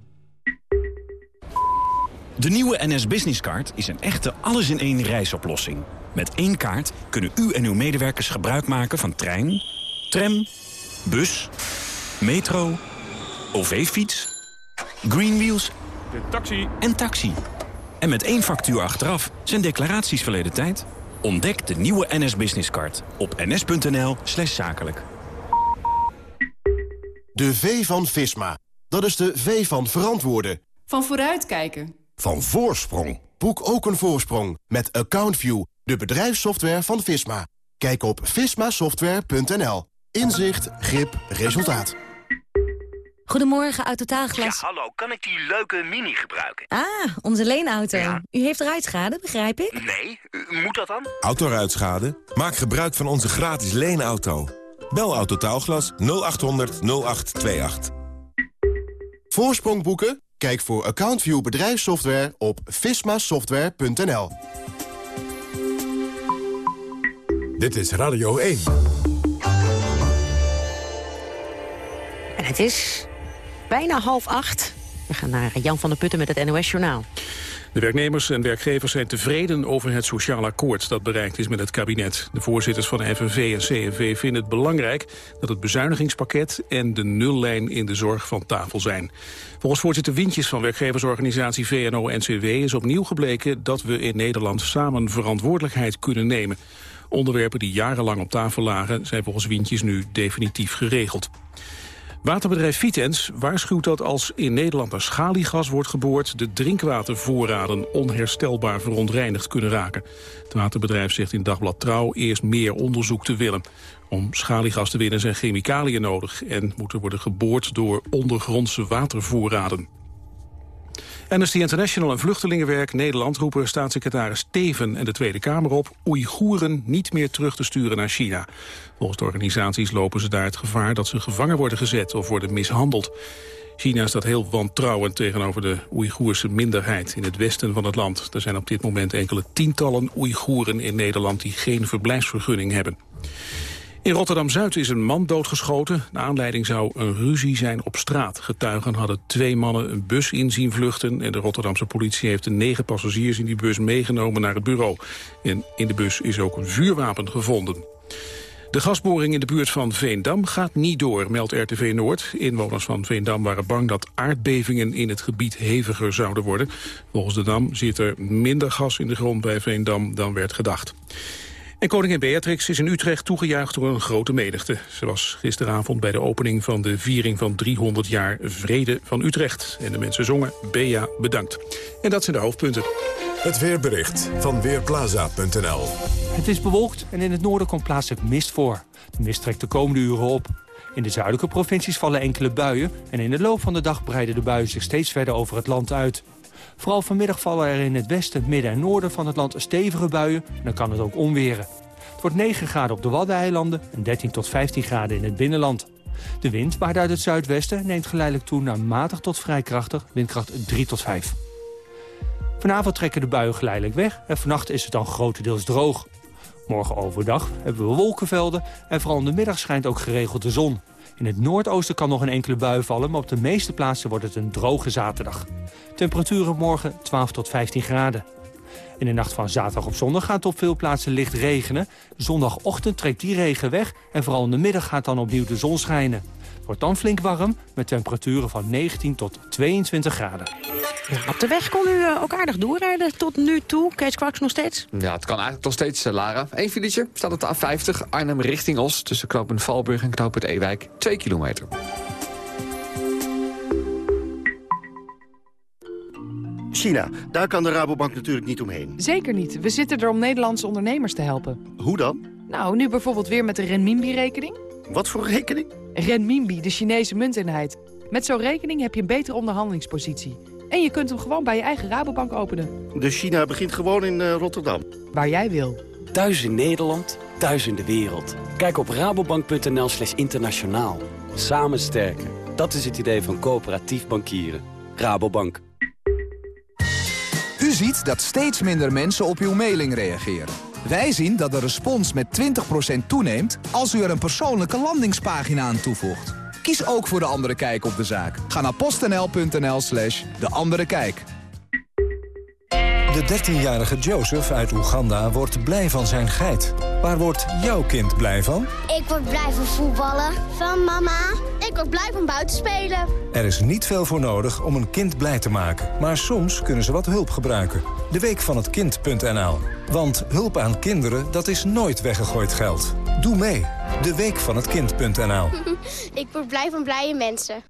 [SPEAKER 10] De nieuwe NS Business Card is een echte alles-in-één reisoplossing. Met één kaart kunnen u en uw medewerkers gebruik maken van trein, tram, bus, metro, OV-fiets, Greenwheels
[SPEAKER 26] De taxi.
[SPEAKER 10] en taxi. En met één factuur achteraf zijn declaraties verleden tijd. Ontdek de nieuwe NS Business Card op ns.nl slash zakelijk.
[SPEAKER 27] De V van Visma. Dat is de V van verantwoorden.
[SPEAKER 28] Van vooruitkijken.
[SPEAKER 27] Van voorsprong. Boek ook een voorsprong met AccountView, de bedrijfssoftware van Visma. Kijk op vismasoftware.nl. Inzicht, grip, resultaat.
[SPEAKER 9] Goedemorgen, Autotaalglas.
[SPEAKER 29] Ja, hallo, kan ik die leuke mini gebruiken?
[SPEAKER 9] Ah, onze leenauto. U heeft ruitschade, begrijp ik?
[SPEAKER 29] Nee, u- moet dat dan?
[SPEAKER 30] Autoruitschade? Maak gebruik van onze gratis leenauto. Bel Autotaalglas 0800 0828.
[SPEAKER 27] Voorsprong boeken?
[SPEAKER 19] Kijk voor AccountView bedrijfssoftware op vismasoftware.nl.
[SPEAKER 1] Dit is Radio 1.
[SPEAKER 2] En het is bijna half acht. We gaan naar Jan van der Putten met het NOS-journaal.
[SPEAKER 3] De werknemers en werkgevers zijn tevreden over het sociaal akkoord dat bereikt is met het kabinet. De voorzitters van FNV en CNV vinden het belangrijk dat het bezuinigingspakket en de nullijn in de zorg van tafel zijn. Volgens voorzitter Wintjes van werkgeversorganisatie VNO-NCW is opnieuw gebleken dat we in Nederland samen verantwoordelijkheid kunnen nemen. Onderwerpen die jarenlang op tafel lagen zijn volgens Wintjes nu definitief geregeld. Waterbedrijf Vitens waarschuwt dat als in Nederland naar schaliegas wordt geboord... de drinkwatervoorraden onherstelbaar verontreinigd kunnen raken. Het waterbedrijf zegt in Dagblad Trouw eerst meer onderzoek te willen. Om schaliegas te winnen zijn chemicaliën nodig... en moeten worden geboord door ondergrondse watervoorraden. Amnesty International en Vluchtelingenwerk Nederland roepen staatssecretaris Teven en de Tweede Kamer op Oeigoeren niet meer terug te sturen naar China. Volgens de organisaties lopen ze daar het gevaar dat ze gevangen worden gezet of worden mishandeld. China staat heel wantrouwend tegenover de Oeigoerse minderheid in het westen van het land. Er zijn op dit moment enkele tientallen Oeigoeren in Nederland die geen verblijfsvergunning hebben. In Rotterdam-Zuid is een man doodgeschoten. De aanleiding zou een ruzie zijn op straat. Getuigen hadden twee mannen een bus in zien vluchten... en de Rotterdamse politie heeft de negen passagiers in die bus meegenomen naar het bureau. En in de bus is ook een vuurwapen gevonden. De gasboring in de buurt van Veendam gaat niet door, meldt RTV Noord. Inwoners van Veendam waren bang dat aardbevingen in het gebied heviger zouden worden. Volgens de dam zit er minder gas in de grond bij Veendam dan werd gedacht. En koningin Beatrix is in Utrecht toegejuicht door een grote menigte. Ze was gisteravond bij de opening van de viering van 300 jaar Vrede van Utrecht. En de mensen zongen Bea bedankt. En dat zijn de hoofdpunten.
[SPEAKER 1] Het weerbericht van Weerplaza.nl
[SPEAKER 31] Het is bewolkt en in het noorden komt plaatselijk mist voor. De mist trekt de komende uren op. In de zuidelijke provincies vallen enkele buien... en in de loop van de dag breiden de buien zich steeds verder over het land uit. Vooral vanmiddag vallen er in het westen, midden en noorden van het land stevige buien... en dan kan het ook onweren. Het wordt 9 graden op de Waddeneilanden en 13 tot 15 graden in het binnenland. De wind waait uit het zuidwesten neemt geleidelijk toe naar matig tot vrij krachtig, windkracht 3 tot 5. Vanavond trekken de buien geleidelijk weg en vannacht is het dan grotendeels droog. Morgen overdag hebben we wolkenvelden en vooral in de middag schijnt ook geregeld de zon. In het noordoosten kan nog een enkele bui vallen, maar op de meeste plaatsen wordt het een droge zaterdag. Temperaturen morgen 12 tot 15 graden. In de nacht van zaterdag op zondag gaat op veel plaatsen licht regenen. Zondagochtend trekt die regen weg en vooral in de middag gaat dan opnieuw de zon schijnen. Het wordt dan flink warm met temperaturen van 19 tot 22 graden.
[SPEAKER 2] op de weg kon u eh, ook aardig doorrijden tot nu toe. Kees Kwaks nog steeds?
[SPEAKER 7] Ja, het kan eigenlijk nog steeds, eh, Lara. Eén filetje staat op de A50, Arnhem richting Os... tussen knooppunt Valburg en knooppunt Ewijk, 2 kilometer.
[SPEAKER 10] China, daar kan de Rabobank natuurlijk niet omheen.
[SPEAKER 32] Zeker niet. We zitten er om Nederlandse ondernemers te helpen.
[SPEAKER 10] Hoe dan?
[SPEAKER 32] Nou, nu bijvoorbeeld weer met de renminbi-rekening.
[SPEAKER 10] Wat voor rekening?
[SPEAKER 32] Renminbi, de Chinese munteenheid. Met zo'n rekening heb je een betere onderhandelingspositie. En je kunt hem gewoon bij je eigen Rabobank openen.
[SPEAKER 10] Dus China begint gewoon in uh, Rotterdam?
[SPEAKER 32] Waar jij wil.
[SPEAKER 6] Thuis in Nederland, thuis in de wereld. Kijk op rabobank.nl slash internationaal. Samen sterken. Dat is het idee van coöperatief bankieren. Rabobank.
[SPEAKER 8] U ziet dat steeds minder mensen op uw mailing reageren. Wij zien dat de respons met 20% toeneemt als u er een persoonlijke landingspagina aan toevoegt. Kies ook voor De Andere Kijk op de zaak. Ga naar postnl.nl slash De Andere Kijk.
[SPEAKER 33] De 13-jarige Joseph uit Oeganda wordt blij van zijn geit. Waar wordt jouw kind blij van?
[SPEAKER 34] Ik word blij van voetballen. Van mama. Ik word blij van buiten spelen.
[SPEAKER 33] Er is niet veel voor nodig om een kind blij te maken. Maar soms kunnen ze wat hulp gebruiken. De week van het kind.nl. Want hulp aan kinderen, dat is nooit weggegooid geld. Doe mee. De week van het kind.nl.
[SPEAKER 34] Ik word blij van blije mensen.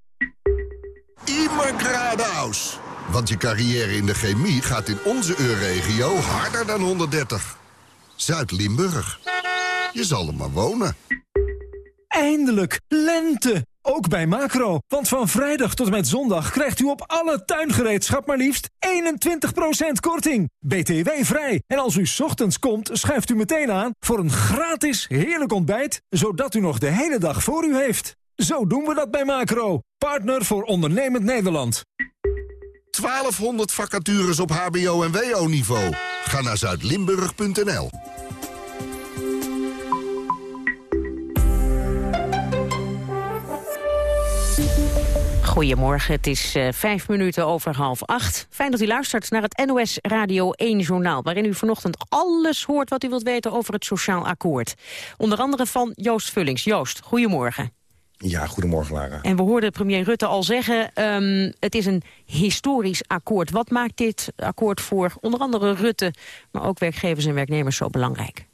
[SPEAKER 19] Immer. Want je carrière in de chemie gaat in onze EU-regio harder dan 130. Zuid-Limburg. Je zal er maar wonen.
[SPEAKER 35] Eindelijk, lente! Ook bij Macro, want van vrijdag tot en met zondag krijgt u op alle tuingereedschap maar liefst 21% korting. BTW vrij. En als u ochtends komt, schuift u meteen aan voor een gratis heerlijk ontbijt, zodat u nog de hele dag voor u heeft. Zo doen we dat bij Macro, partner voor ondernemend Nederland.
[SPEAKER 19] 1200 vacatures op hbo- en wo-niveau. Ga naar zuidlimburg.nl.
[SPEAKER 2] Goedemorgen, het is uh, vijf minuten over half acht. Fijn dat u luistert naar het NOS Radio 1 Journaal... waarin u vanochtend alles hoort wat u wilt weten over het Sociaal Akkoord. Onder andere van Joost Vullings. Joost, goedemorgen.
[SPEAKER 36] Ja, goedemorgen Lara.
[SPEAKER 2] En we hoorden premier Rutte al zeggen, um, het is een historisch akkoord. Wat maakt dit akkoord voor onder andere Rutte, maar ook werkgevers en werknemers zo belangrijk?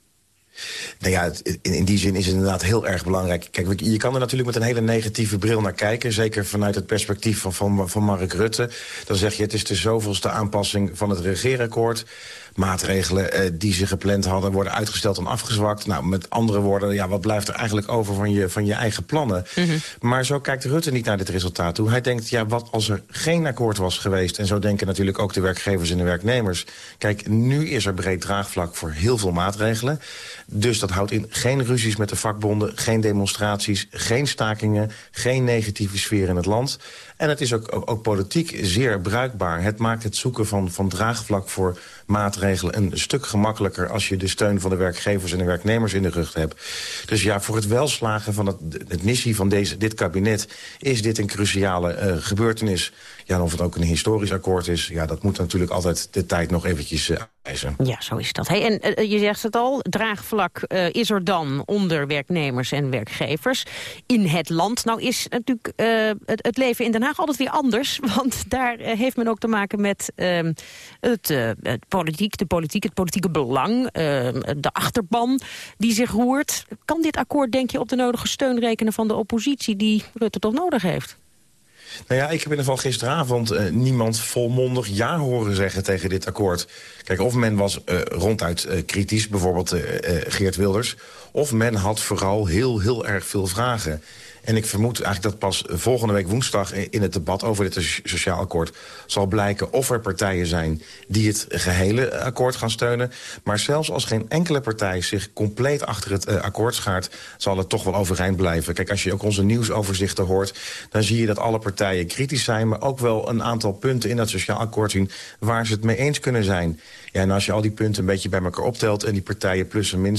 [SPEAKER 36] Nou ja, in, die zin is het inderdaad heel erg belangrijk. Kijk, je kan er natuurlijk met een hele negatieve bril naar kijken. Zeker vanuit het perspectief van, van, van Mark Rutte. Dan zeg je, het is de zoveelste aanpassing van het regeerakkoord maatregelen eh, die ze gepland hadden... worden uitgesteld en afgezwakt. Nou, met andere woorden, ja, wat blijft er eigenlijk over van je, van je eigen plannen? Mhm. Maar zo kijkt Rutte niet naar dit resultaat toe. Hij denkt, ja, wat als er geen akkoord was geweest... en zo denken natuurlijk ook de werkgevers en de werknemers. Kijk, nu is er breed draagvlak voor heel veel maatregelen. Dus dat houdt in geen ruzies met de vakbonden, geen demonstraties... geen stakingen, geen negatieve sfeer in het land... En het is ook, ook, ook, politiek zeer bruikbaar. Het maakt het zoeken van, van draagvlak voor maatregelen een stuk gemakkelijker... als je de steun van de werkgevers en de werknemers in de rug hebt. Dus ja, voor het welslagen van het, missie van deze, dit kabinet... is dit een cruciale uh, gebeurtenis. Ja, of het ook een historisch akkoord is... ja, dat moet natuurlijk altijd de tijd nog eventjes uh, eisen.
[SPEAKER 2] Ja, zo is dat. Hey, en uh, je zegt het al, draagvlak uh, is er dan onder werknemers en werkgevers in het land. Nou is natuurlijk het, het, leven in Den Haag altijd weer anders. Want daar heeft men ook te maken met ehm, het, het, politiek, de politiek, het politieke belang, ehm, de achterban die zich roert. Kan dit akkoord, denk je, op de nodige steun rekenen van de oppositie die Rutte toch nodig heeft?
[SPEAKER 36] Nou ja, ik heb in ieder geval gisteravond uh, niemand volmondig ja horen zeggen tegen dit akkoord. Kijk, of men was uh, ronduit uh, kritisch, bijvoorbeeld Geert Wilders... of men had vooral heel, heel erg veel vragen. En ik vermoed eigenlijk dat pas volgende week woensdag... in het debat over dit sociaal akkoord zal blijken... of er partijen zijn die het gehele akkoord gaan steunen. Maar zelfs als geen enkele partij zich compleet achter het uh, akkoord schaart... zal het toch wel overeind blijven. Kijk, als je ook onze nieuwsoverzichten hoort... dan zie je dat alle partijen kritisch zijn... maar ook wel een aantal punten in dat sociaal akkoord zien... waar ze het mee eens kunnen zijn. Ja, en als je al die punten een beetje bij elkaar optelt... en die partijen plus en, min,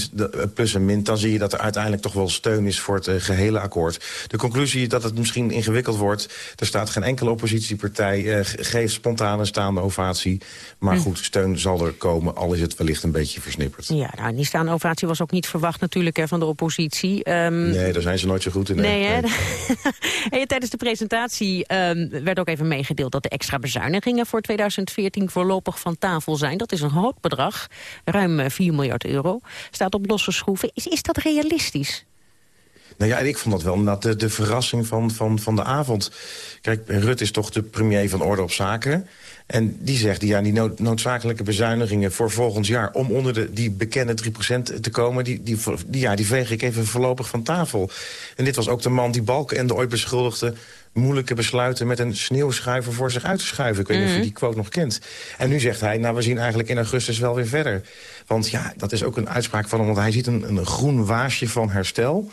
[SPEAKER 36] plus en min... dan zie je dat er uiteindelijk toch wel steun is voor het uh, gehele akkoord. De conclusie dat het misschien ingewikkeld wordt... er staat geen enkele oppositiepartij, uh, geeft spontane staande ovatie. Maar hm. goed, steun zal er komen, al is het wellicht een beetje versnipperd.
[SPEAKER 2] Ja, nou, die staande ovatie was ook niet verwacht natuurlijk hè, van de oppositie.
[SPEAKER 36] Um... Nee, daar zijn ze nooit zo goed in.
[SPEAKER 2] Nee, hè? Nee. tijdens de presentatie um, werd ook even meegedeeld... dat de extra bezuinigingen voor 2014 voorlopig van tafel zijn. Dat is een hoog bedrag, ruim 4 miljard euro. Staat op losse schroeven. Is, is dat realistisch?
[SPEAKER 36] Nou ja, en ik vond dat wel de, de verrassing van, van, van de avond. Kijk, Rut is toch de premier van Orde op Zaken. En die zegt, ja, die nood, noodzakelijke bezuinigingen voor volgend jaar... om onder de, die bekende 3% te komen, die, die, die, ja, die veeg ik even voorlopig van tafel. En dit was ook de man die Balkenende ooit beschuldigde moeilijke besluiten met een sneeuwschuiver voor zich uit te schuiven. Ik weet niet of je mhm. die quote nog kent. En nu zegt hij, nou, we zien eigenlijk in augustus wel weer verder. Want ja, dat is ook een uitspraak van hem, want hij ziet een, een groen waasje van herstel...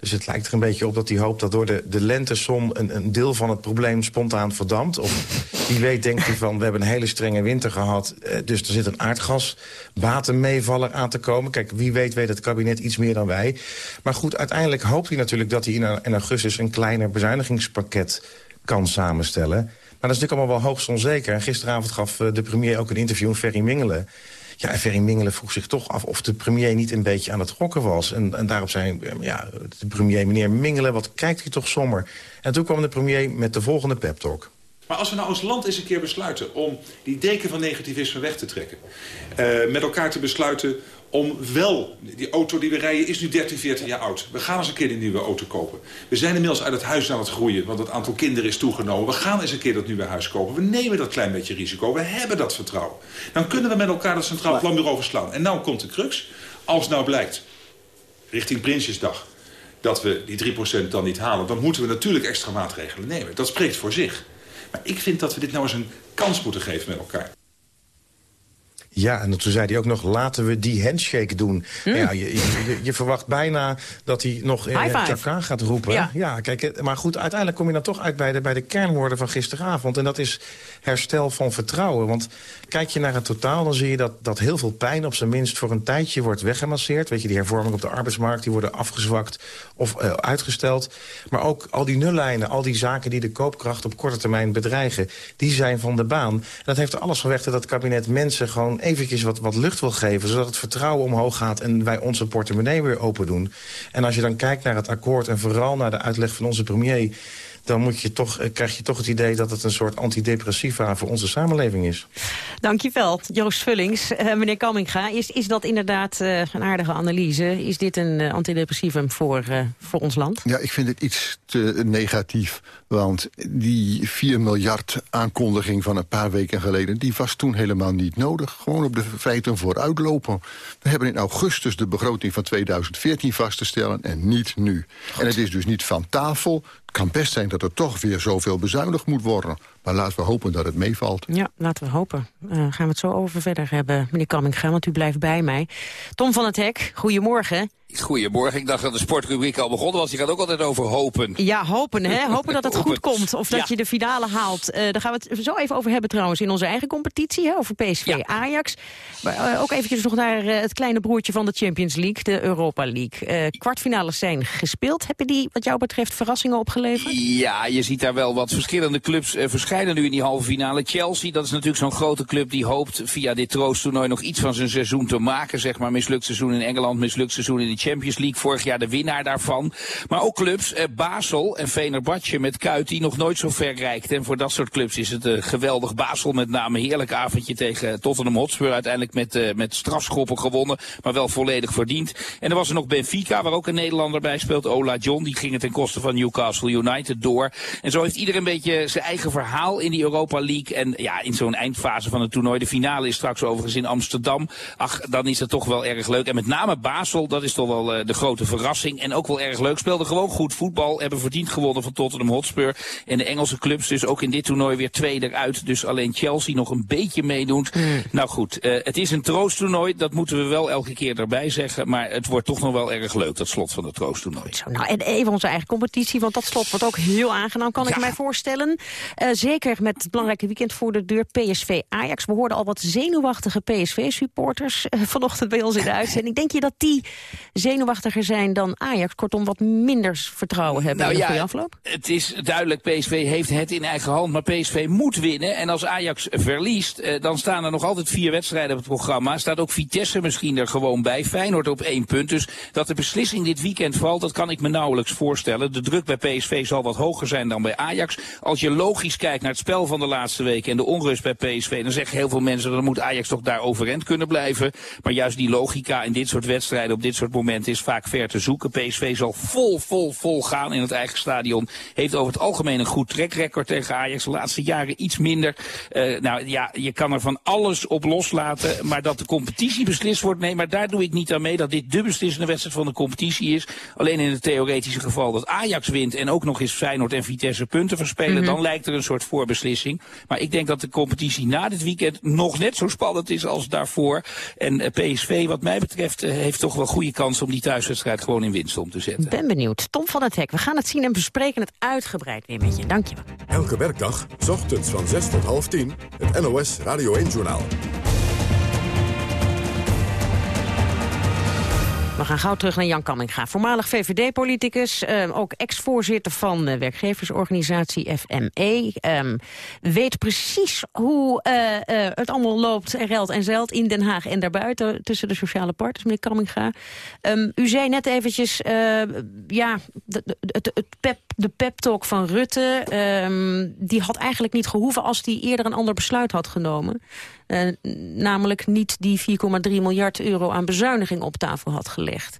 [SPEAKER 36] Dus het lijkt er een beetje op dat hij hoopt dat door de, de lentesom... Een, een deel van het probleem spontaan verdampt. Of wie weet denkt hij van, we hebben een hele strenge winter gehad... Eh, dus er zit een aardgasbatenmeevaller aan te komen. Kijk, wie weet weet het kabinet iets meer dan wij. Maar goed, uiteindelijk hoopt hij natuurlijk dat hij in, in augustus... een kleiner bezuinigingspakket kan samenstellen... Maar dat is natuurlijk allemaal wel hoogst onzeker. En gisteravond gaf eh, de premier ook een interview in Ferry Mingelen. Ja, en Ferry Mingelen vroeg zich toch af of de premier niet een beetje aan het gokken was. En, en daarop zei ja, de premier, meneer Mingelen, wat kijkt u toch somber? En toen kwam de premier met de volgende pep talk.
[SPEAKER 37] Maar als we nou als land eens een keer besluiten om die deken van negativisme weg te trekken. Uh, met elkaar te besluiten om wel... Die auto die we rijden is nu 13, 14 jaar oud. We gaan eens een keer een nieuwe auto kopen. We zijn inmiddels uit het huis aan het groeien, want het aantal kinderen is toegenomen. We gaan eens een keer dat nieuwe huis kopen. We nemen dat klein beetje risico. We hebben dat vertrouwen. Dan kunnen we met elkaar dat Centraal Planbureau verslaan. En nou komt de crux. Als nou blijkt, richting Prinsjesdag, dat we die 3% dan niet halen... dan moeten we natuurlijk extra maatregelen nemen. Dat spreekt voor zich. Maar ik vind dat we dit nou eens een kans moeten geven met elkaar.
[SPEAKER 36] Ja, en toen zei hij ook nog, laten we die handshake doen.
[SPEAKER 2] Hm.
[SPEAKER 36] Ja, je, je, je verwacht bijna dat hij nog. Chaka gaat roepen.
[SPEAKER 2] Ja.
[SPEAKER 36] kijk, eh, maar goed, uiteindelijk kom je dan toch uit bij de, bij de kernwoorden van gisteravond. En dat is herstel van vertrouwen. Want kijk je naar het totaal, dan zie je dat, dat heel veel pijn... op zijn minst voor een tijdje wordt weggemasseerd. Weet je, die hervorming op de arbeidsmarkt, die worden afgezwakt of eh, uitgesteld. Maar ook al die nullijnen, al die zaken die de koopkracht op korte termijn bedreigen... die zijn van de baan. En dat heeft er alles van weg dat het kabinet mensen gewoon eventjes wat, wat lucht wil geven... zodat het vertrouwen omhoog gaat en wij onze portemonnee weer open doen. En als je dan kijkt naar het akkoord en vooral naar de uitleg van onze premier dan moet je toch, eh, krijg je toch het idee dat het een soort antidepressiva voor onze samenleving is.
[SPEAKER 2] Dankjewel, Joost Vullings. Eh, meneer Kamminga, is, is dat inderdaad eh, een aardige analyse? Is dit een eh, antidepressivum voor, eh, voor ons land?
[SPEAKER 38] Ja, ik vind het iets te negatief. Want die 4 miljard aankondiging van een paar weken geleden... die was toen helemaal niet nodig. Gewoon op de feiten vooruitlopen. We hebben in augustus de begroting van 2014 vast te stellen... en niet nu. En het is dus niet van tafel. Kan best zijn dat er toch weer zoveel bezuinigd moet worden. Maar laten we hopen dat het meevalt.
[SPEAKER 2] Ja, laten we hopen. Eh, gaan we het zo over verder hebben, meneer Kamminga, want u blijft bij mij. Tom van het Hek, goedemorgen.
[SPEAKER 39] Goedemorgen, ik dacht dat de sportrubriek al begonnen was. Die gaat ook altijd over hopen.
[SPEAKER 2] Ja, hopen hè. Hopen dat het goed komt. Of dat
[SPEAKER 39] Ja.
[SPEAKER 2] je de finale haalt. Eh, daar gaan we het zo even over hebben trouwens in onze eigen competitie. Hè, over PSV Ajax. Maar eh, ook eventjes nog naar het kleine broertje van de Champions League. De Europa League. Eh, kwartfinales zijn gespeeld. Hebben die wat jou betreft verrassingen opgeleverd?
[SPEAKER 39] Ja, je ziet daar wel wat verschillende clubs eh, verschijnen nu in die halve finale. Chelsea, dat is natuurlijk zo'n grote club die hoopt via dit troosttoernooi nog iets van zijn seizoen te maken. Zeg maar mislukt seizoen in Engeland, mislukt seizoen in de Champions League. Vorig jaar de winnaar daarvan. Maar ook clubs, eh, Basel en Venerbatje met Kuit, die nog nooit zo ver reikt. En voor dat soort clubs is het eh, geweldig. Basel met name heerlijk avondje tegen Tottenham Hotspur. Uiteindelijk met, eh, met strafschoppen gewonnen, maar wel volledig verdiend. En er was er nog Benfica, waar ook een Nederlander bij speelt. Ola John, die ging het ten koste van Newcastle United door. En zo heeft ieder een beetje zijn eigen verhaal in die Europa League. En ja, in zo'n eindfase van het toernooi. De finale is straks overigens in Amsterdam. Ach, dan is het toch wel erg leuk. En met name Basel, dat is toch wel eh, de grote verrassing. En ook wel erg leuk. Speelde gewoon goed voetbal. Hebben verdiend gewonnen van Tottenham Hotspur. En de Engelse clubs dus ook in dit toernooi weer twee eruit. Dus alleen Chelsea nog een beetje meedoet. Nou goed, eh, het is een troosttoernooi. Dat moeten we wel elke keer erbij zeggen. Maar het wordt toch nog wel erg leuk, dat slot van het troosttoernooi.
[SPEAKER 2] Nou, en even onze eigen competitie, want dat slot wordt ook heel aangenaam, kan ik mij voorstellen. Eh, zeker met het belangrijke weekend voor de deur PSV Ajax. We hoorden al wat zenuwachtige PSV-supporters eh, vanochtend bij ons in de uitzending. Denk je dat die zenuwachtiger zijn dan Ajax? Kortom, wat minder vertrouwen hebben
[SPEAKER 39] Nou
[SPEAKER 2] in de
[SPEAKER 39] ja,
[SPEAKER 2] afloop?
[SPEAKER 39] Het is duidelijk, PSV heeft het in eigen hand, maar PSV moet winnen. En als Ajax verliest, eh, dan staan er nog altijd vier wedstrijden op het programma. Staat ook Vitesse misschien er gewoon bij. Feyenoord op één punt. Dus dat de beslissing dit weekend valt, dat kan ik me nauwelijks voorstellen. De druk bij PSV zal wat hoger zijn dan bij Ajax. Als je logisch kijkt naar het spel van de laatste weken en de onrust bij PSV, dan zeggen heel veel mensen, dan moet Ajax toch daar overeind kunnen blijven. Maar juist die logica in dit soort wedstrijden op dit soort momenten is vaak ver te zoeken. PSV zal vol, vol, vol gaan in het eigen stadion. Heeft over het algemeen een goed trackrecord tegen Ajax. De laatste jaren iets minder. Eh, nou ja, je kan er van alles op loslaten. Maar dat de competitie beslist wordt, nee, maar daar doe ik niet aan mee. Dat dit de beslissende wedstrijd van de competitie is. Alleen in het theoretische geval dat Ajax wint en ook nog eens Feyenoord en Vitesse punten verspelen.
[SPEAKER 2] Mhm.
[SPEAKER 39] Dan lijkt er een soort voorbeslissing. Maar ik denk dat de competitie na dit weekend nog net zo spannend is als daarvoor. En eh, PSV, wat mij betreft, eh, heeft toch wel goede kans om die thuiswedstrijd gewoon in winst om te zetten.
[SPEAKER 2] Ik ben benieuwd. Tom van het Hek, we gaan het zien en bespreken het uitgebreid weer met je. Dank je wel.
[SPEAKER 1] Elke werkdag, 's ochtends van 6 tot half 10, het NOS Radio 1-journaal.
[SPEAKER 2] We gaan gauw terug naar Jan Kamminga, voormalig VVD-politicus, eh, ook ex-voorzitter van de werkgeversorganisatie FME. ehm, weet precies hoe eh, eh, het allemaal loopt en ruilt en zeilt in Den Haag en daarbuiten tussen de sociale partners, meneer Kamminga. Ehm, u zei net eventjes, eh, ja, de, de, pep, de pep-talk van Rutte, ehm, die had eigenlijk niet gehoeven als hij eerder een ander besluit had genomen. Eh, namelijk niet die 4,3 miljard euro aan bezuiniging op tafel had gelegd.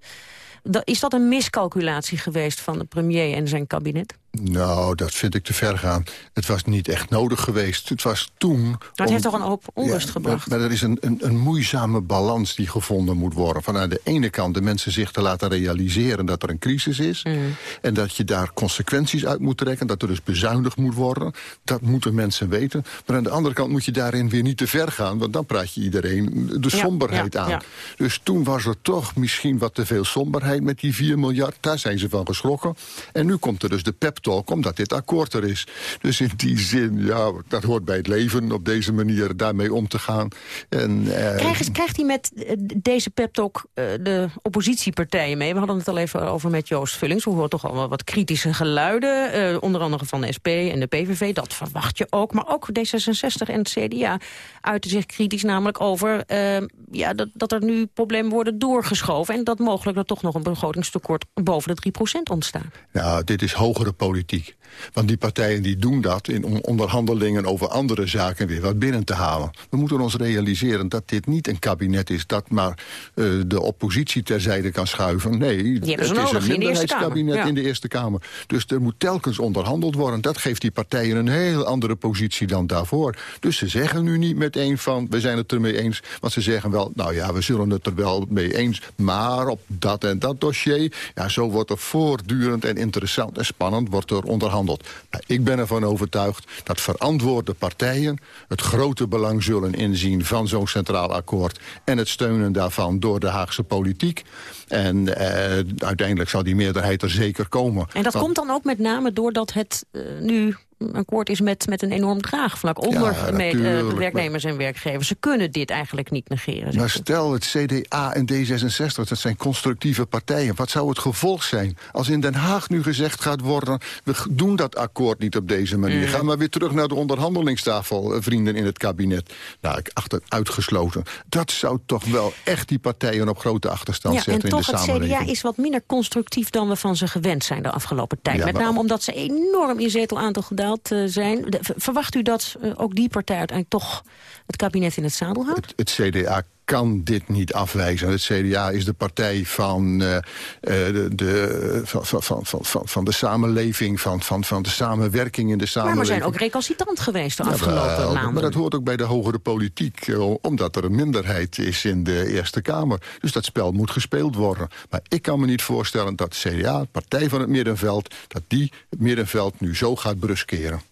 [SPEAKER 2] Is dat een miscalculatie geweest van de premier en zijn kabinet?
[SPEAKER 16] Nou, dat vind ik te ver gaan. Het was niet echt nodig geweest. Het was toen...
[SPEAKER 2] Maar het
[SPEAKER 16] om-
[SPEAKER 2] heeft toch een hoop onrust
[SPEAKER 16] Ja,
[SPEAKER 2] gebracht?
[SPEAKER 16] Maar, maar er is een, een, een moeizame balans die gevonden moet worden. Van aan de ene kant de mensen zich te laten realiseren dat er een crisis is.
[SPEAKER 2] Mm.
[SPEAKER 16] En dat je daar consequenties uit moet trekken. Dat er dus bezuinigd moet worden. Dat moeten mensen weten. Maar aan de andere kant moet je daarin weer niet te ver gaan. Want dan praat je iedereen de somberheid
[SPEAKER 40] ja,
[SPEAKER 16] aan. Dus toen was er toch misschien wat te veel somberheid met die 4 miljard. Daar zijn ze van geschrokken. En nu komt er dus de pep omdat dit akkoord er is. Dus in die zin, ja, dat hoort bij het leven op deze manier daarmee om te gaan. En, eh,
[SPEAKER 2] Krijgt, krijgt hij met eh, deze pep talk eh, de oppositiepartijen mee? We hadden het al even over met Joost Vullings. We horen toch al wel wat kritische geluiden. eh, onder andere van de SP en de PVV. Dat verwacht je ook. Maar ook D66 en het CDA uiten zich kritisch namelijk over... eh, ja, dat, dat er nu problemen worden doorgeschoven. En dat mogelijk er toch nog een begrotingstekort boven de 3% ontstaat.
[SPEAKER 16] Nou, dit is hogere politiek politiek. Want die partijen die doen dat in on- onderhandelingen over andere zaken weer wat binnen te halen. We moeten ons realiseren dat dit niet een kabinet is dat maar eh, de oppositie terzijde kan schuiven. Nee, het is een
[SPEAKER 2] in
[SPEAKER 16] minderheidskabinet
[SPEAKER 2] ja.
[SPEAKER 16] in de Eerste Kamer. Dus er moet telkens onderhandeld worden. Dat geeft die partijen een heel andere positie dan daarvoor. Dus ze zeggen nu niet meteen van, we zijn het ermee eens. Want ze zeggen wel, nou ja, we zullen het er wel mee eens. Maar op dat en dat dossier, ja, zo wordt er voortdurend en interessant en spannend wordt er onderhandeld. Nou, ik ben ervan overtuigd dat verantwoorde partijen het grote belang zullen inzien van zo'n centraal akkoord en het steunen daarvan door de Haagse politiek. En eh, uiteindelijk zal die meerderheid er zeker komen.
[SPEAKER 2] En dat
[SPEAKER 16] Want-
[SPEAKER 2] komt dan ook met name doordat het eh, nu akkoord is met, met een enorm draagvlak onder
[SPEAKER 16] Ja,
[SPEAKER 2] eh, werknemers en werkgevers. Ze kunnen dit eigenlijk niet negeren.
[SPEAKER 16] Maar stel, het CDA en D66, dat zijn constructieve partijen. Wat zou het gevolg zijn als in Den Haag nu gezegd gaat worden... we doen dat akkoord niet op deze manier.
[SPEAKER 2] Mm.
[SPEAKER 16] Ga maar weer terug naar de onderhandelingstafel, eh, vrienden in het kabinet. Nou, ik acht het uitgesloten. Dat zou toch wel echt die partijen op grote achterstand
[SPEAKER 2] Ja, en
[SPEAKER 16] zetten in
[SPEAKER 2] toch
[SPEAKER 16] de
[SPEAKER 2] het
[SPEAKER 16] samenleving.
[SPEAKER 2] CDA is wat minder constructief dan we van ze gewend zijn de afgelopen tijd.
[SPEAKER 16] Ja,
[SPEAKER 2] Met name omdat ze enorm in zetelaantal eh, zijn. Verwacht u dat eh, ook die partij uiteindelijk toch het kabinet in het zadel houdt?
[SPEAKER 16] het CDA kan dit niet afwijzen. Het CDA is de partij van, eh, eh, de, de, van, van, van, van, de samenleving, van, van, van de samenwerking in de
[SPEAKER 2] Maar
[SPEAKER 16] samenleving.
[SPEAKER 2] we zijn ook recalcitrant geweest de afgelopen maanden.
[SPEAKER 16] Maar dat hoort ook bij de hogere politiek, eh, omdat er een minderheid is in de Eerste Kamer. Dus dat spel moet gespeeld worden. Maar ik kan me niet voorstellen dat de CDA, partij van het middenveld... dat die het middenveld nu zo gaat bruskeren.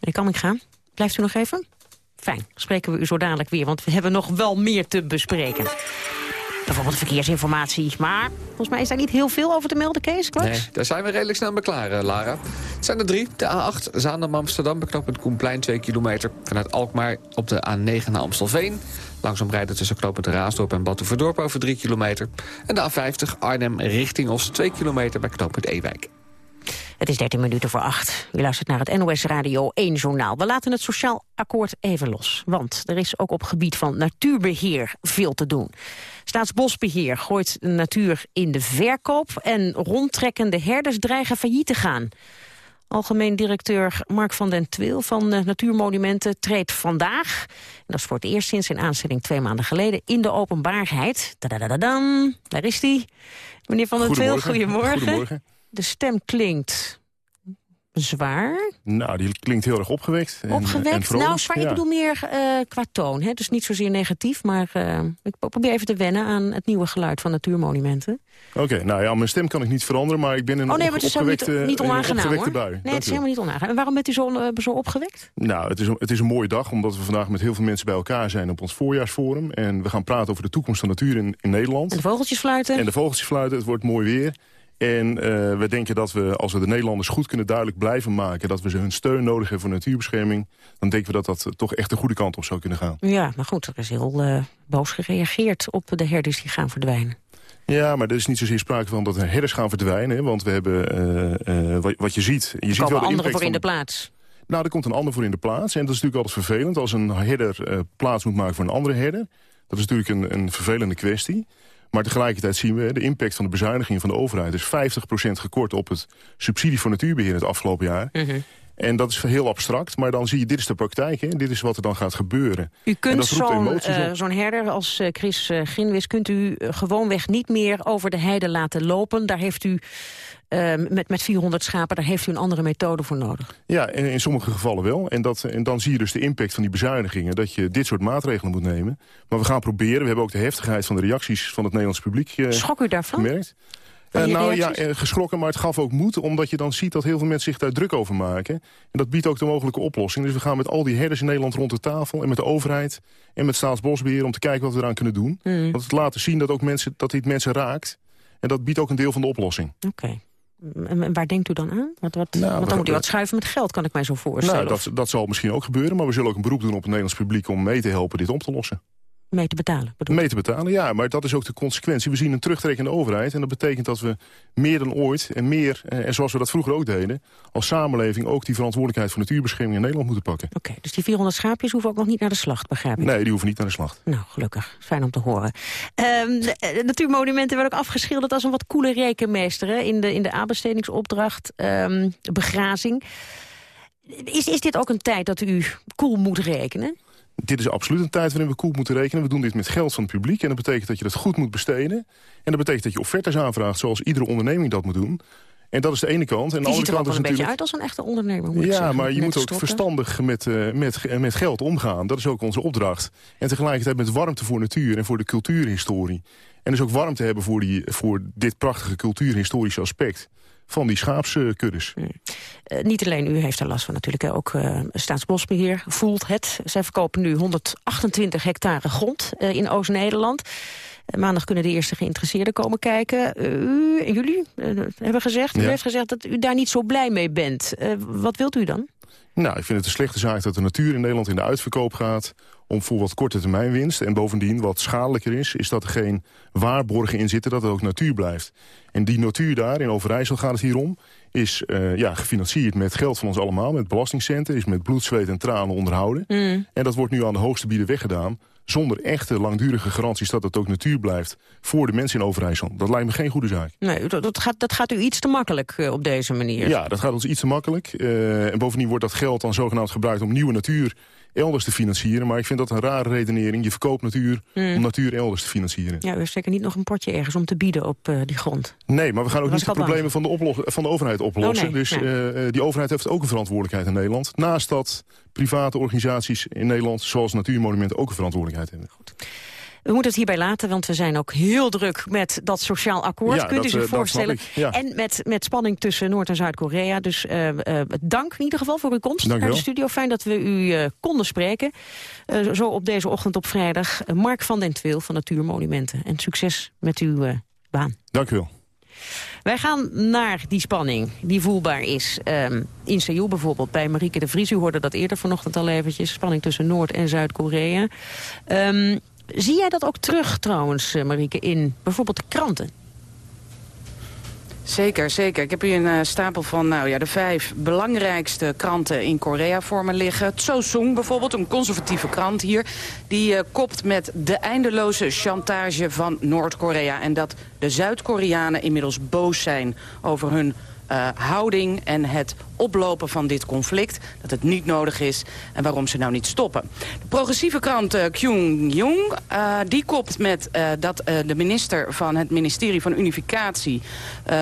[SPEAKER 2] Meneer Kamminga, blijft u nog even? Fijn, spreken we u zo dadelijk weer, want we hebben nog wel meer te bespreken. Bijvoorbeeld verkeersinformatie, maar volgens mij is daar niet heel veel over te melden, Kees?
[SPEAKER 7] Nee, daar zijn we redelijk snel mee klaar, eh, Lara. Het zijn er drie. De A8 Zaandam-Amsterdam, beknopend Koenplein, 2 kilometer. Vanuit Alkmaar op de A9 naar Amstelveen. Langzaam rijden tussen knooppunt Raasdorp en Batuverdorp over 3 kilometer. En de A50 Arnhem richting Os, 2 kilometer bij knooppunt Ewijk.
[SPEAKER 2] Het is 13 minuten voor 8. U luistert naar het NOS Radio 1 journaal. We laten het sociaal akkoord even los. Want er is ook op gebied van natuurbeheer veel te doen. Staatsbosbeheer gooit de natuur in de verkoop... en rondtrekkende herders dreigen failliet te gaan. Algemeen directeur Mark van den Tweel van Natuurmonumenten treedt vandaag... en dat is voor het eerst sinds zijn aanstelling twee maanden geleden... in de openbaarheid. Tadadadadam, daar is hij. Meneer van den Tweel,
[SPEAKER 41] Goedemorgen.
[SPEAKER 2] goedemorgen. De stem klinkt zwaar.
[SPEAKER 41] Nou, die klinkt heel erg opgewekt. En,
[SPEAKER 2] Opgewekt? nou, zwaar, ik bedoel meer eh, qua toon. Hè? Dus niet zozeer negatief, maar eh, ik probeer even te wennen aan het nieuwe geluid van natuurmonumenten.
[SPEAKER 41] Oké, nou ja, mijn stem kan ik niet veranderen, maar ik ben in een
[SPEAKER 2] oh nee, maar het is
[SPEAKER 41] opgewekte,
[SPEAKER 2] niet, onaangenaam
[SPEAKER 41] opgewekte bui.
[SPEAKER 2] Nee,
[SPEAKER 41] Dank
[SPEAKER 2] het is
[SPEAKER 41] u
[SPEAKER 2] helemaal niet onaangenaam. En waarom bent u zo, eh, zo opgewekt?
[SPEAKER 41] Nou, het is, een, het is een mooie dag, omdat we vandaag met heel veel mensen bij elkaar zijn op ons voorjaarsforum. En we gaan praten over de toekomst van natuur in, in Nederland.
[SPEAKER 2] En de vogeltjes fluiten?
[SPEAKER 41] En de vogeltjes fluiten, het wordt mooi weer. En eh, we denken dat we, als we de Nederlanders goed kunnen duidelijk blijven maken... dat we ze hun steun nodig hebben voor natuurbescherming... dan denken we dat dat toch echt de goede kant op zou kunnen gaan.
[SPEAKER 2] Ja, maar goed, er is heel eh, boos gereageerd op de herders die gaan verdwijnen.
[SPEAKER 41] Ja, maar er is niet zozeer sprake van dat er herders gaan verdwijnen. hè, Want we hebben, eh, wat, wat je ziet... Je
[SPEAKER 2] Er
[SPEAKER 41] ziet wel de
[SPEAKER 2] anderen voor in de plaats.
[SPEAKER 41] Nou, er komt een ander voor in de plaats. En dat is natuurlijk altijd vervelend als een herder plaats moet maken voor een andere herder. Dat is natuurlijk een, een vervelende kwestie. Maar tegelijkertijd zien we de impact van de bezuiniging van de overheid. is 50% gekort op het subsidie voor natuurbeheer het afgelopen jaar.
[SPEAKER 2] Mhm.
[SPEAKER 41] En dat is heel abstract, maar dan zie je, dit is de praktijk. Hè? Dit is wat er dan gaat gebeuren.
[SPEAKER 2] U kunt zo'n zo'n herder als eh, Chris eh, Grinwis... kunt u gewoonweg niet meer over de heide laten lopen. Daar heeft u met, met 400 schapen, daar heeft u een andere methode voor nodig.
[SPEAKER 41] Ja, in, in sommige gevallen wel. En, dat, en dan zie je dus de impact van die bezuinigingen... dat je dit soort maatregelen moet nemen. Maar we gaan proberen, we hebben ook de heftigheid van de reacties... van het Nederlands publiek uh,
[SPEAKER 2] Schok u daarvan?
[SPEAKER 41] gemerkt. Uh, nou ja, uh, geschrokken, maar het gaf ook moed... omdat je dan ziet dat heel veel mensen zich daar druk over maken. En dat biedt ook de mogelijke oplossing. Dus we gaan met al die herders in Nederland rond de tafel... en met de overheid en met Staatsbosbeheer... om te kijken wat we eraan kunnen doen. Mm. Want het laten zien dat, ook mensen, dat dit mensen raakt. En dat biedt ook een deel van de oplossing.
[SPEAKER 2] Oké. Okay. En waar denkt u dan aan? Wat, wat, nou, want dan moet u wat schuiven met geld, kan ik mij zo voorstellen.
[SPEAKER 41] Nou, dat, dat zal misschien ook gebeuren. Maar we zullen ook een beroep doen op het Nederlands publiek... om mee te helpen dit op te lossen
[SPEAKER 2] mee te betalen.
[SPEAKER 41] Bedoel. Mee te betalen, ja. Maar dat is ook de consequentie. We zien een terugtrekkende overheid. En dat betekent dat we meer dan ooit en meer, en zoals we dat vroeger ook deden... als samenleving ook die verantwoordelijkheid voor natuurbescherming in Nederland moeten pakken.
[SPEAKER 2] Oké, okay, dus die 400 schaapjes hoeven ook nog niet naar de slacht, begrijp ik?
[SPEAKER 41] Nee, die hoeven niet naar de slacht.
[SPEAKER 2] Nou, gelukkig. Fijn om te horen. Um, de, natuurmonumenten werden ook afgeschilderd als een wat coole rekenmeester... Hè? in de, in de aanbestedingsopdracht, um, begrazing. Is, is dit ook een tijd dat u cool moet rekenen?
[SPEAKER 41] Dit is absoluut een tijd waarin we koel moeten rekenen. We doen dit met geld van het publiek en dat betekent dat je dat goed moet besteden. En dat betekent dat je offertes aanvraagt zoals iedere onderneming dat moet doen. En dat is de ene kant. En
[SPEAKER 2] de andere kant is een natuurlijk... beetje uit als een echte ondernemer, moet
[SPEAKER 41] Ja,
[SPEAKER 2] zeggen,
[SPEAKER 41] maar je moet ook verstandig met, uh, met, met geld omgaan. Dat is ook onze opdracht. En tegelijkertijd met warmte voor natuur en voor de cultuurhistorie. En dus ook warmte hebben voor, die, voor dit prachtige cultuurhistorische aspect van die schaapskuddes.
[SPEAKER 2] Hmm. Uh, niet alleen u heeft er last van natuurlijk, ook uh, Staatsbosbeheer voelt het. Zij verkopen nu 128 hectare grond uh, in Oost-Nederland. maandag kunnen de eerste geïnteresseerden komen kijken. u en jullie hebben gezegd, ja. u heeft gezegd dat u daar niet zo blij mee bent. wat wilt u dan?
[SPEAKER 41] Nou, ik vind het een slechte zaak dat de natuur in Nederland in de uitverkoop gaat om voor wat korte termijn winst. En bovendien, wat schadelijker is, is dat er geen waarborgen in zitten dat het ook natuur blijft. En die natuur daar, in Overijssel gaat het hier om, is uh, ja, gefinancierd met geld van ons allemaal, met belastingcenten, is met bloed, zweet en tranen onderhouden. Mm. En dat wordt nu aan de hoogste bieden weggedaan zonder echte langdurige garanties dat het ook natuur blijft voor de mensen in Overijssel. Dat lijkt me geen goede zaak.
[SPEAKER 2] Nee, dat gaat, dat gaat u iets te makkelijk uh, op deze manier.
[SPEAKER 41] Ja, dat gaat ons iets te makkelijk. Uh, en bovendien wordt dat geld dan zogenaamd gebruikt om nieuwe natuur elders te financieren. Maar ik vind dat een rare redenering. Je verkoopt natuur mm. om natuur elders te financieren.
[SPEAKER 2] Ja, u heeft zeker niet nog een potje ergens om te bieden op uh, die grond.
[SPEAKER 41] Nee, maar we gaan ook niet de problemen van de, van de, overheid oplossen. Oh, nee, dus nee. Uh, die overheid heeft ook een verantwoordelijkheid in Nederland. Naast dat private organisaties in Nederland, zoals Natuurmonumenten, ook een verantwoordelijkheid hebben. Goed.
[SPEAKER 2] We moeten het hierbij laten, want we zijn ook heel druk met dat sociaal akkoord.
[SPEAKER 41] Ja,
[SPEAKER 2] Kunt
[SPEAKER 41] dat,
[SPEAKER 2] u zich voorstellen?
[SPEAKER 41] Ja.
[SPEAKER 2] En met, met spanning tussen Noord- en Zuid-Korea. Dus uh, uh, dank in ieder geval voor uw komst
[SPEAKER 41] dank
[SPEAKER 2] naar de studio. Fijn dat we u konden spreken. zo op deze ochtend op vrijdag. Mark van den Tweel van Natuurmonumenten. En succes met uw baan.
[SPEAKER 41] Dank u wel.
[SPEAKER 2] Wij gaan naar die spanning die voelbaar is. Um, in Seoul bijvoorbeeld, bij Marieke de Vries. U hoorde dat eerder vanochtend al eventjes. Spanning tussen Noord- en Zuid-Korea. Um, zie jij dat ook terug trouwens, Marieke, in bijvoorbeeld de kranten?
[SPEAKER 20] Zeker, zeker. Ik heb hier een uh, stapel van nou, ja, de vijf belangrijkste kranten in Korea voor me liggen. Tsosung bijvoorbeeld, een conservatieve krant hier. Die uh, kopt met de eindeloze chantage van Noord-Korea. En dat de Zuid-Koreanen inmiddels boos zijn over hun uh, houding en het oplopen van dit conflict. Dat het niet nodig is en waarom ze nou niet stoppen. De progressieve krant uh, Kyung-Jung uh, die kopt met dat de minister van het ministerie van Unificatie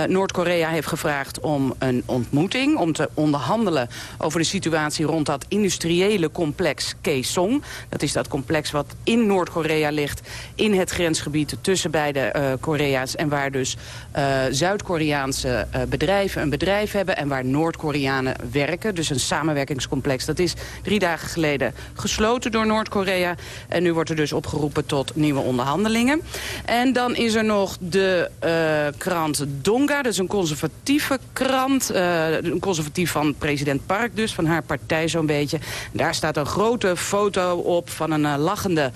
[SPEAKER 20] Noord-Korea heeft gevraagd om een ontmoeting. Om te onderhandelen over de situatie rond dat industriële complex Kaesong. Dat is dat complex wat in Noord-Korea ligt. In het grensgebied tussen beide Korea's. En waar dus Zuid-Koreaanse bedrijven een bedrijf hebben. En waar Noord-Korea werken. Dus een samenwerkingscomplex. Dat is drie dagen geleden gesloten door Noord-Korea. En nu wordt er dus opgeroepen tot nieuwe onderhandelingen. En dan is er nog de uh, krant Donga. Dat is een conservatieve krant. Uh, een conservatief van president Park dus. Van haar partij zo'n beetje. Daar staat een grote foto op van een uh, lachende...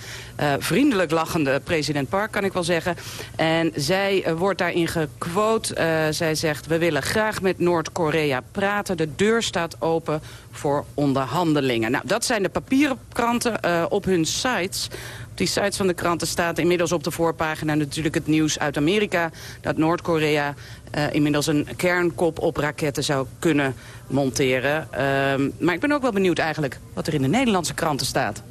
[SPEAKER 20] vriendelijk lachende president Park, kan ik wel zeggen. En zij wordt daarin gequote. zij zegt, we willen graag met Noord-Korea praten de deur staat open voor onderhandelingen. Nou, dat zijn de papieren kranten uh, op hun sites. Op die sites van de kranten staat inmiddels op de voorpagina natuurlijk het nieuws uit Amerika... dat Noord-Korea uh, inmiddels een kernkop op raketten zou kunnen monteren. Uh, maar ik ben ook wel benieuwd eigenlijk wat er in de Nederlandse kranten staat.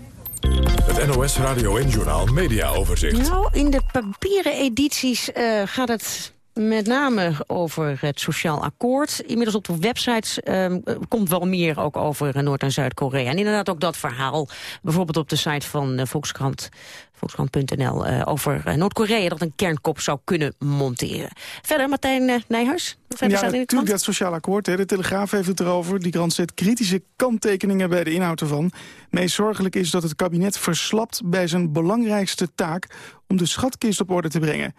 [SPEAKER 1] Het NOS Radio en Journaal Media Overzicht.
[SPEAKER 2] Nou, in de papieren edities uh, gaat het met name over het sociaal akkoord. Inmiddels op de websites ehm, komt wel meer ook over Noord- en Zuid-Korea. En inderdaad ook dat verhaal, bijvoorbeeld op de site van uh, Volkskrant... Volkskrant.nl uh, over uh, Noord-Korea dat een kernkop zou kunnen monteren. Verder, Martijn uh, Nijhuis?
[SPEAKER 42] Ja, natuurlijk dat sociaal akkoord. Hè. De Telegraaf heeft het erover. Die krant zet kritische kanttekeningen bij de inhoud ervan. Meest zorgelijk is dat het kabinet verslapt bij zijn belangrijkste taak... om de schatkist op orde te brengen.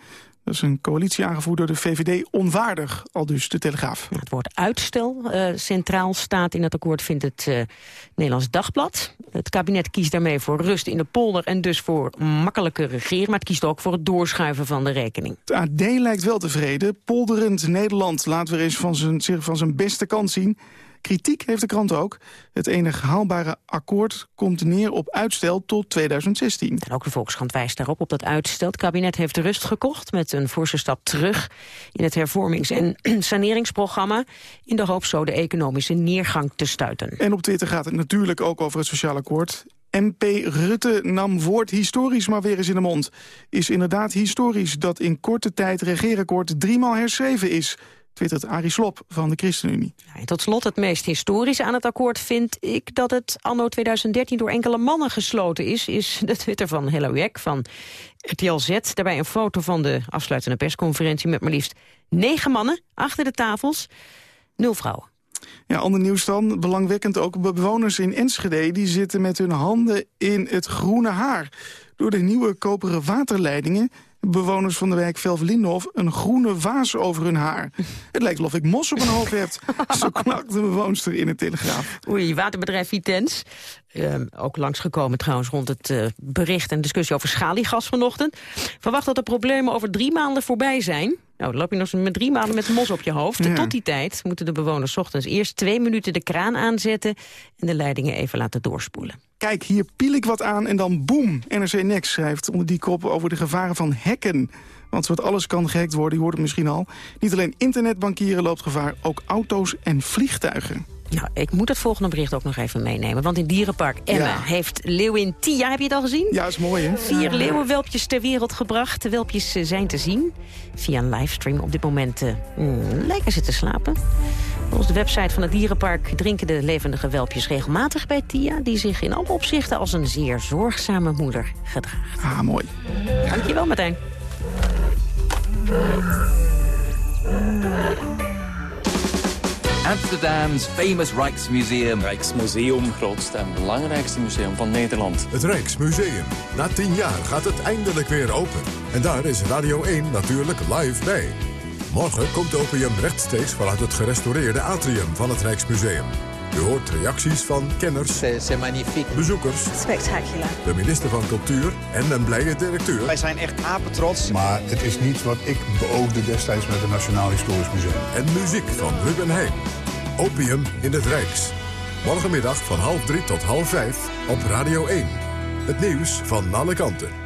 [SPEAKER 42] Dat is een coalitie aangevoerd door de VVD onwaardig, al dus de Telegraaf.
[SPEAKER 2] Het woord uitstel uh, centraal staat in het akkoord, vindt het uh, Nederlands Dagblad. Het kabinet kiest daarmee voor rust in de polder en dus voor makkelijke regeren. Maar het kiest ook voor het doorschuiven van de rekening.
[SPEAKER 42] Het AD lijkt wel tevreden. Polderend Nederland laat weer eens van zijn, van zijn beste kant zien. Kritiek heeft de krant ook. Het enige haalbare akkoord komt neer op uitstel tot 2016.
[SPEAKER 2] En ook de Volkskrant wijst daarop op dat uitstel. Het kabinet heeft rust gekocht met een forse stap terug... in het hervormings- en saneringsprogramma... in de hoop zo de economische neergang te stuiten.
[SPEAKER 42] En op Twitter gaat het natuurlijk ook over het sociaal akkoord. MP Rutte nam woord historisch maar weer eens in de mond. Is inderdaad historisch dat in korte tijd regeerakkoord driemaal herschreven is twittert Arie Slop van de ChristenUnie.
[SPEAKER 2] Ja, tot slot het meest historische aan het akkoord vind ik dat het anno 2013 door enkele mannen gesloten is, is de Twitter van Hello Jack van RTL Z. Daarbij een foto van de afsluitende persconferentie met maar liefst negen mannen achter de tafels, nul vrouwen.
[SPEAKER 42] Ja, ander nieuws dan. Belangwekkend ook bewoners in Enschede... die zitten met hun handen in het groene haar. Door de nieuwe koperen waterleidingen bewoners van de wijk Velf-Lindenhof een groene vaas over hun haar. Het lijkt alsof ik mos op mijn hoofd heb. Zo knakt de bewoonster in het Telegraaf.
[SPEAKER 2] Oei, waterbedrijf Vitens. Uh, ook langsgekomen trouwens rond het uh, bericht en discussie over schaliegas vanochtend. Verwacht dat de problemen over drie maanden voorbij zijn. Nou, dan loop je nog met drie maanden met mos op je hoofd. Ja. Tot die tijd moeten de bewoners ochtends eerst twee minuten de kraan aanzetten... en de leidingen even laten doorspoelen.
[SPEAKER 42] Kijk, hier piel ik wat aan en dan boem. NRC Next schrijft onder die kop over de gevaren van hacken. Want wat alles kan gehackt worden, je hoort het misschien al. Niet alleen internetbankieren loopt gevaar, ook auto's en vliegtuigen.
[SPEAKER 2] Nou, ik moet het volgende bericht ook nog even meenemen. Want in Dierenpark Emmen ja. heeft leeuwin Tia, heb je het al gezien?
[SPEAKER 42] Ja, is mooi hè?
[SPEAKER 2] Vier leeuwenwelpjes ter wereld gebracht. De welpjes zijn te zien via een livestream. Op dit moment uh, lijken ze te slapen. Volgens de website van het dierenpark drinken de levendige welpjes regelmatig bij Tia... die zich in alle opzichten als een zeer zorgzame moeder gedraagt.
[SPEAKER 42] Ah, mooi.
[SPEAKER 2] Dankjewel, Martijn.
[SPEAKER 43] Amsterdam's famous Rijksmuseum.
[SPEAKER 42] Rijksmuseum, grootste en belangrijkste museum van Nederland.
[SPEAKER 1] Het Rijksmuseum. Na tien jaar gaat het eindelijk weer open. En daar is Radio 1 natuurlijk live bij. Morgen komt Opium rechtstreeks vanuit het gerestaureerde atrium van het Rijksmuseum. U hoort reacties van kenners, bezoekers,
[SPEAKER 44] spectaculair,
[SPEAKER 1] de minister van Cultuur en een blije directeur.
[SPEAKER 44] Wij zijn echt apetrots.
[SPEAKER 45] Maar het is niet wat ik beoogde destijds met het Nationaal Historisch Museum.
[SPEAKER 1] En muziek van Ruben Heijn. Opium in het Rijks. Morgenmiddag van half drie tot half vijf op Radio 1. Het nieuws van alle kanten.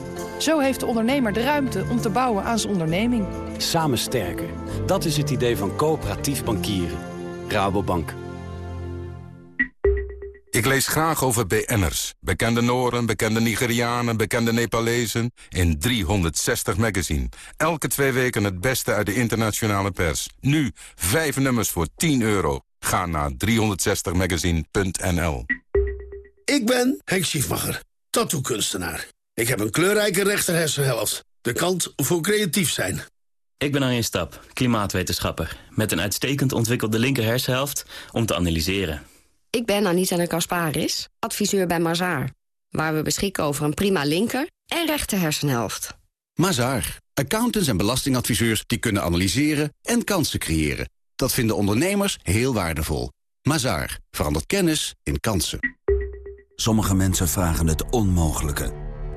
[SPEAKER 32] Zo heeft de ondernemer de ruimte om te bouwen aan zijn onderneming.
[SPEAKER 46] Samen sterker. Dat is het idee van coöperatief bankieren. Rabobank.
[SPEAKER 47] Ik lees graag over BN'ers. Bekende Noren, bekende Nigerianen, bekende Nepalezen. In 360 magazine. Elke twee weken het beste uit de internationale pers. Nu, vijf nummers voor 10 euro. Ga naar 360magazine.nl
[SPEAKER 48] Ik ben Henk Schiefmacher, tattoo-kunstenaar. Ik heb een kleurrijke rechterhersenhelft. De kant voor creatief zijn.
[SPEAKER 19] Ik ben Arjen Stap, klimaatwetenschapper. Met een uitstekend ontwikkelde linkerhersenhelft om te analyseren.
[SPEAKER 49] Ik ben Anita de Kasparis, adviseur bij Mazaar. Waar we beschikken over een prima linker en rechter hersenhelft.
[SPEAKER 50] Mazaar. Accountants en belastingadviseurs die kunnen analyseren en kansen creëren. Dat vinden ondernemers heel waardevol. Mazaar. Verandert kennis in kansen.
[SPEAKER 51] Sommige mensen vragen het onmogelijke.